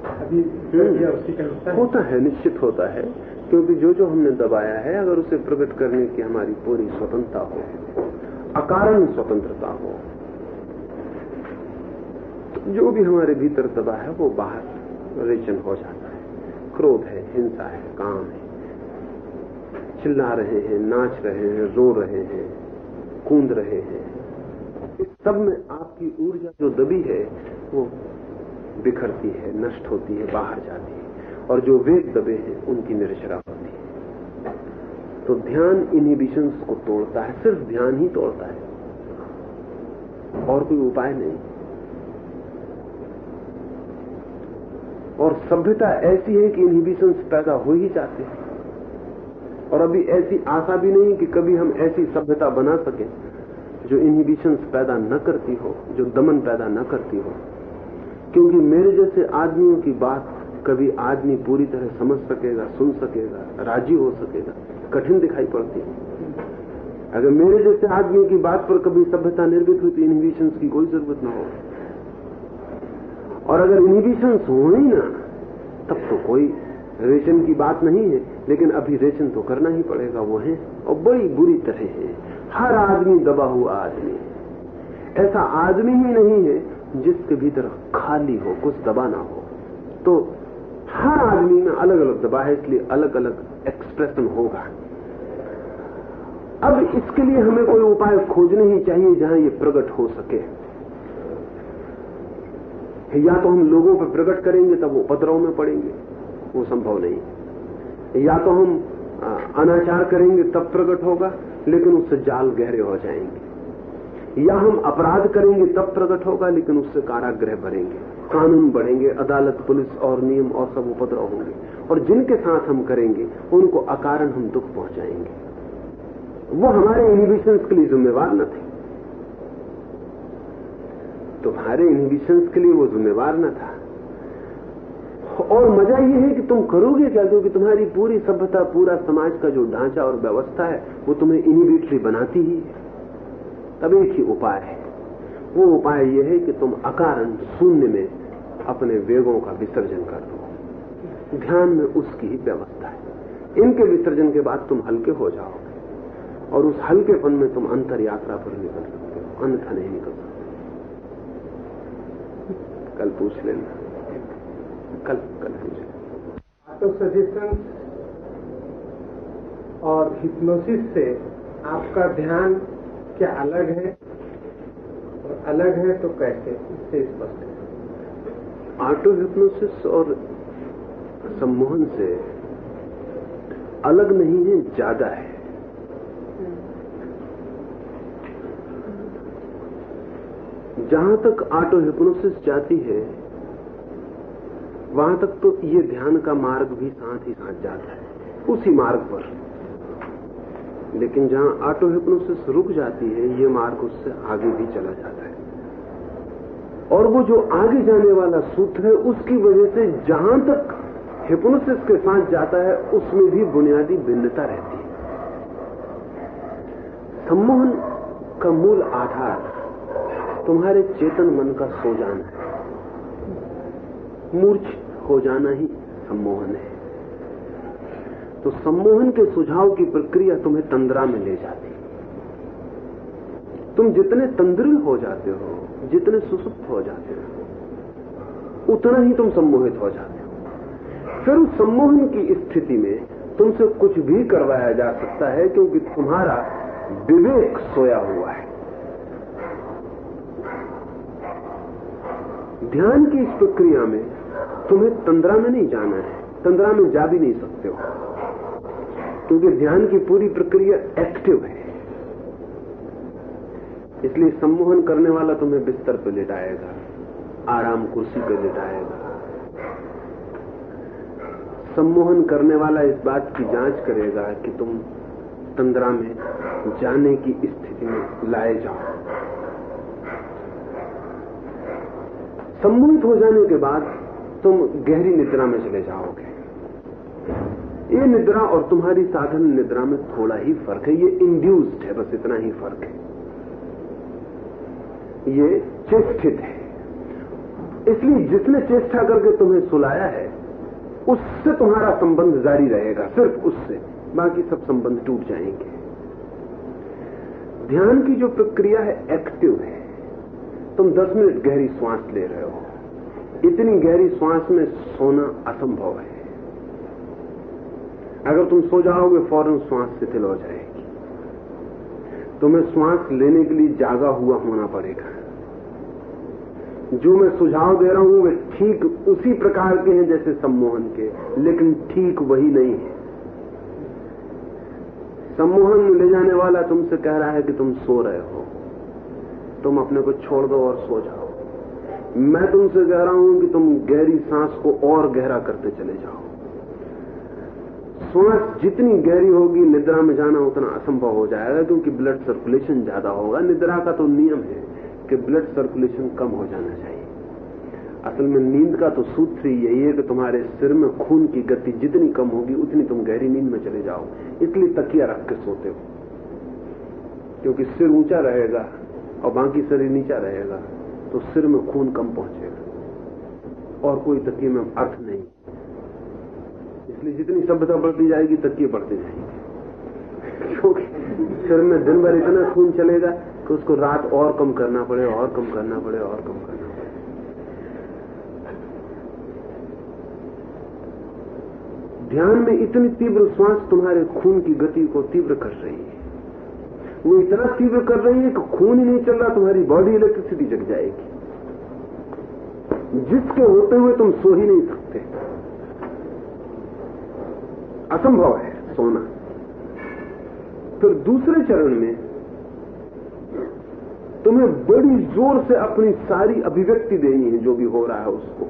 अभी हम्म। उसी का हिस्सा है। होता है निश्चित होता है। क्योंकि जो जो हमने दबाया है, अगर उसे प्रकट करने की हमारी पूरी स्वतंत्रता हो, अकारण स्वतंत्रता हो तो जो भी हमारे भीतर दबा है, वो बाहर रेचन हो जाता है। क्रोध है, हिंसा है, काम है। चिल्ला रहे हैं, नाच रहे हैं, रो रहे हैं, कूद रहे हैं। इस सब में आपकी ऊर्जा जो दबी है, वो बिखरती है, नष्ट होती है, बाहर जाती है। और जो वेग दबे हैं, उनकी निरचरा होती है। तो ध्यान इनहिबिशंस को तोड़ता है, सिर्फ़ ध्यान ही तोड़ता है। और कोई उपाय नहीं। और सभ्यता ऐसी है कि इनहिबिशंस पैदा हो ही जाते हैं। और अभी ऐसी आशा भी नहीं कि कभी हम ऐसी सभ्यता बना सकें, जो इनहिबिशंस पैदा न करती हो, जो दमन पैदा न करती हो। क्योंकि मेरे जैसे आदमियों की बात कभी आदमी पूरी तरह समझ सकेगा, सुन सकेगा, राज़ी हो सकेगा, कठिन दिखाई पड़ती है। अगर मेरे जैसे आदमी की बात पर कभी सभ्यता निर्मित हुई तो इनहिबिशंस की कोई ज़रूरत ना हो। और अगर इनहिबिशंस हो ही ना, तब तो कोई रेशन की बात नहीं है, लेकिन अभी रेशन तो करना ही पड़ेगा, वो है, और बड़ी बुरी तरह है। हर आदमी दबा हुआ आदमी ऐसा आदमी ही नहीं है जिसके भीतर खाली हो, कुछ दबा ना हो। तो हर आदमी में अलग अलग दबा है, इसलिए अलग अलग एक्सप्रेशन होगा। अब इसके लिए हमें कोई उपाय खोजने ही चाहिए जहाँ ये प्रकट हो सके। या तो हम लोगों पर प्रकट करेंगे, तब वो उपद्रव में पड़ेंगे। वो संभव नहीं या तो हम अनाचार करेंगे, तब प्रकट होगा, लेकिन उससे जाल गहरे हो जाएँगे। या हम अपराध करेंगे, तब प्रकट होगा, लेकिन उससे कारागृह भरेंगे कानून बढ़ेंगे, अदालत, पुलिस और नियम और सब उपद्रव होंगे। और जिनके साथ हम करेंगे, उनको अकारण हम दुख पहुंचाएँगे। वो हमारे इनिबिशंस के लिए जिम्मेवार न थे। तुम्हारे इनिबिशंस के लिए वो जिम्मेवार न था। और मज़ा ये है कि तुम करोगे क्या? क्योंकि तुम्हारी पूरी सभ्यता, पूरा समाज का जो ढांचा और व्यवस्था है, वो तुम्हें इनिबिटली बनाती ही है। तब एक ही उपाय है। वो उपाय ये है कि तुम अकारण शून्य में अपने वेगों का विसर्जन कर दो। ध्यान में उसकी ही व्यवस्था है। इनके विसर्जन के बाद तुम हल्के हो जाओगे और उस हल्केपन में तुम अंतर यात्रा पर निकल सकते हो, अन्यथा नहीं निकल सकते। कल पूछ लेना। कल कल पूछ। तो सजेशन और हिप्नोसिस से आपका ध्यान क्या अलग है और अलग है तो कैसे? इससे स्पष्ट है। ऑटो हिप्नोसिस और सम्मोहन से अलग नहीं है, ज़्यादा है। जहाँ तक ऑटो हिप्नोसिस जाती है, वहाँ तक तो ये ध्यान का मार्ग भी साथ ही साथ जाता है, उसी मार्ग पर। लेकिन जहाँ ऑटो हिप्नोसिस रुक जाती है, ये मार्ग उससे आगे भी चला जाता है। और वो जो आगे जाने वाला सूत्र है, उसकी वजह से जहाँ तक हिप्नोसिस के साथ जाता है, उसमें भी बुनियादी भिन्नता रहती है। सम्मोहन का मूल आधार तुम्हारे चेतन मन का सो जाना है। मूर्छ हो जाना ही सम्मोहन है। तो सम्मोहन के सुझाव की प्रक्रिया तुम्हें तंद्रा में ले जाती तुम जितने तंद्रिल हो जाते हो, जितने सुसुप्त हो जाते हो, उतना ही तुम सम्मोहित हो जाते हो। फिर उस सम्मोहन की स्थिति में तुमसे कुछ भी करवाया जा सकता है, क्योंकि तुम्हारा विवेक सोया हुआ है। ध्यान की इस प्रक्रिया में तुम्हें तंद्रा में नहीं जाना है, तंद्रा में जा भी नहीं सकते हो। क्योंकि ध्यान की पूरी प्रक्रिया एक्टिव है। इसलिए सम्मोहन करने वाला तुम्हें बिस्तर पर लिटाएगा, आराम कुर्सी पर लिटाएगा। सम्मोहन करने वाला इस बात की जाँच करेगा कि तुम तंद्रा में जाने की स्थिति में लाए जाओ। सम्मोहित हो जाने के बाद तुम गहरी निद्रा में चले जाओगे। ये निद्रा और तुम्हारी साधन निद्रा में थोड़ा ही फ़र्क है, ये इंड्यूस्ड है, बस इतना ही फ़र्क है। ये चेष्टित है। इसलिए जिसने चेष्टा करके तुम्हें सुलाया है, उससे तुम्हारा संबंध जारी रहेगा, सिर्फ़ उससे, बाकी सब संबंध टूट जाएँगे। ध्यान की जो प्रक्रिया है एक्टिव है। तुम 10 मिनट गहरी श्वास ले रहे हो। इतनी गहरी श्वास में सोना असंभव है। अगर तुम सो जाओगे, फ़ौरन श्वास शिथिल हो जाएगी। तुम्हें श्वास लेने के लिए जागा हुआ होना पड़ेगा। जो मैं सुझाव दे रहा हूँ, वे ठीक उसी प्रकार के हैं जैसे सम्मोहन के, लेकिन ठीक वही नहीं है। सम्मोहन ले जाने वाला तुमसे कह रहा है कि तुम सो रहे हो। तुम अपने को छोड़ दो और सो जाओ। मैं तुमसे कह रहा हूँ कि तुम गहरी सांस को और गहरा करते चले जाओ। श्वास जितनी गहरी होगी, निद्रा में जाना उतना असंभव हो जाएगा, क्योंकि ब्लड सर्कुलेशन ज़्यादा होगा। निद्रा का तो नियम है कि ब्लड सर्कुलेशन कम हो जाना चाहिए। असल में नींद का तो सूत्र ही यही है कि तुम्हारे सिर में खून की गति जितनी कम होगी, उतनी तुम गहरी नींद में चले जाओ। इसलिए तकिया रख के सोते हो। क्योंकि सिर ऊँचा रहेगा और बाकी शरीर नीचा रहेगा तो सिर में खून कम पहुंचेगा। और कोई तकिए में अर्थ नहीं। इसलिए जितनी सभ्यता बढ़ती जाएगी तकिए बढ़ते जाएँगे। क्योंकि सिर में दिन भर इतना खून चलेगा कि उसको रात और कम करना पड़े, और कम करना पड़े, और कम करना पड़े। ध्यान में इतनी तीव्र श्वास तुम्हारे खून की गति को तीव्र कर रही है। वो इतना तीव्र कर रही है कि खून ही नहीं चल रहा, तुम्हारी बॉडी इलेक्ट्रिसिटी जग जाएगी। जिसके होते हुए तुम सो ही नहीं सकते। असंभव है, सोना। फिर दूसरे चरण में, तुम्हें बड़ी ज़ोर से अपनी सारी अभिव्यक्ति देनी है, जो भी हो रहा है उसको।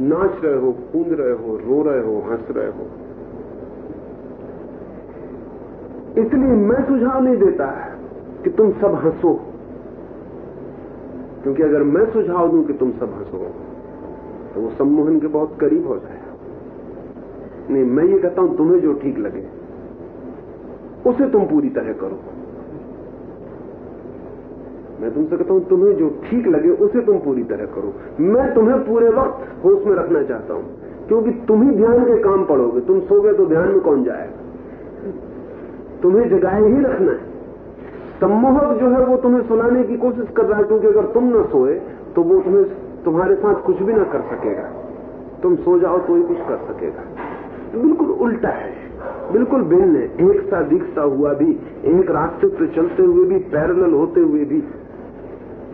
नाच रहे हो, कूद रहे हो, रो रहे हो, हंस रहे हो। इसलिए मैं सुझाव नहीं देता कि तुम सब हंसो। क्योंकि अगर मैं सुझाव दूँ कि तुम सब हंसो तो वो सम्मोहन के बहुत करीब हो जाएगा। नहीं, मैं ये कहता हूँ, तुम्हें जो ठीक लगे, उसे तुम पूरी तरह करो। मैं तुमसे कहता हूँ, तुम्हें जो ठीक लगे, उसे तुम पूरी तरह करो। मैं तुम्हें पूरे वक्त होश में रखना चाहता हूँ, क्योंकि तुम ही ध्यान के काम पड़ोगे। तुम सोगे तो ध्यान में कौन जाएगा? तुम्हें जगाए ही रखना है। सम्मोहक जो है वो तुम्हें सुनाने की कोशिश कर रहा है, क्योंकि अगर तुम न सोए तो वो तुम्हें तुम्हारे साथ कुछ भी ना कर सकेगा। तुम सो जाओ तो ही कुछ कर सकेगा। बिल्कुल उल्टा है। बिल्कुल भिन्न है। एक सा दिखता हुआ भी, एक रास्ते पर चलते हुए भी, पैरेलल होते हुए भी।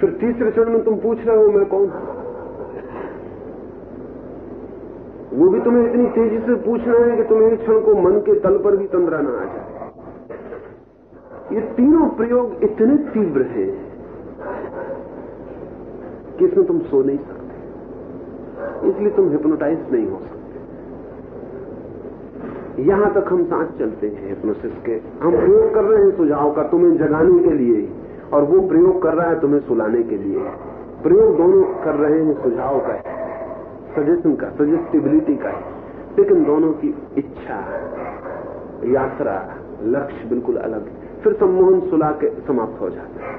फिर तीसरे क्षण में तुम पूछ रहे हो, मैं कौन? वो भी तुम्हें इतनी तेज़ी से पूछना है कि तुम्हें एक क्षण को मन के तल पर भी तंद्रा ना आ जाए। ये तीनों प्रयोग इतने तीव्र हैं कि इसमें तुम सो नहीं सकते। इसलिए तुम हिप्नोटाइज नहीं हो सकते। यहाँ तक हम साथ चलते हैं हिप्नोसिस के। हम प्रयोग कर रहे हैं सुझाव का, तुम्हें जगाने के लिए। और वो प्रयोग कर रहा है तुम्हें सुलाने के लिए। प्रयोग दोनों कर रहे हैं सुझाव का है। सजेशन का सजेस्टिबिलिटी का है। लेकिन दोनों की इच्छा, यात्रा, लक्ष्य बिल्कुल अलग है। फिर सम्मोहन सुला के समाप्त हो जाता है।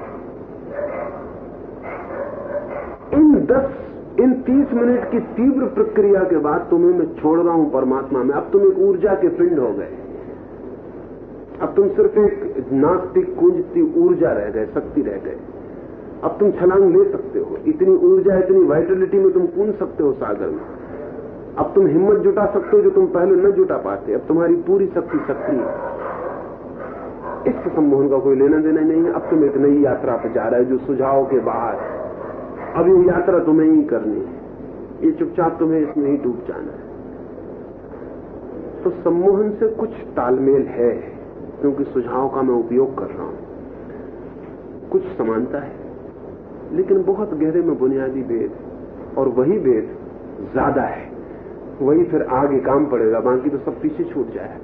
इन दस इन तीस मिनट की तीव्र प्रक्रिया के बाद तुम्हें मैं छोड़ रहा हूँ परमात्मा में। अब तुम एक ऊर्जा के पिंड हो गए। अब तुम सिर्फ़ एक नास्तिक, कुंजती ऊर्जा रह गए, शक्ति रह गए। अब तुम छलांग ले सकते हो। इतनी ऊर्जा, इतनी वाइटलिटी में तुम कूद सकते हो सागर में। अब तुम हिम्मत जुटा सकते हो जो तुम पहले न जुटा पाते। अब तुम्हारी पूरी शक्ति सक्रिय इस सम्मोहन का कोई लेना देना नहीं है। अब तुम एक नई यात्रा पर जा रहे हो, जो सुझाव के बाहर अब ये यात्रा तुम्हें ही करनी है। ये चुपचाप तुम्हें इसमें ही डूब जाना है। तो सम्मोहन से कुछ तालमेल है, क्योंकि सुझाव का मैं उपयोग कर रहा हूँ। कुछ समानता है, लेकिन बहुत गहरे में बुनियादी भेद, और वही भेद ज़्यादा है। वही फिर आगे काम पड़ेगा, बाकी तो सब पीछे छूट जाएगा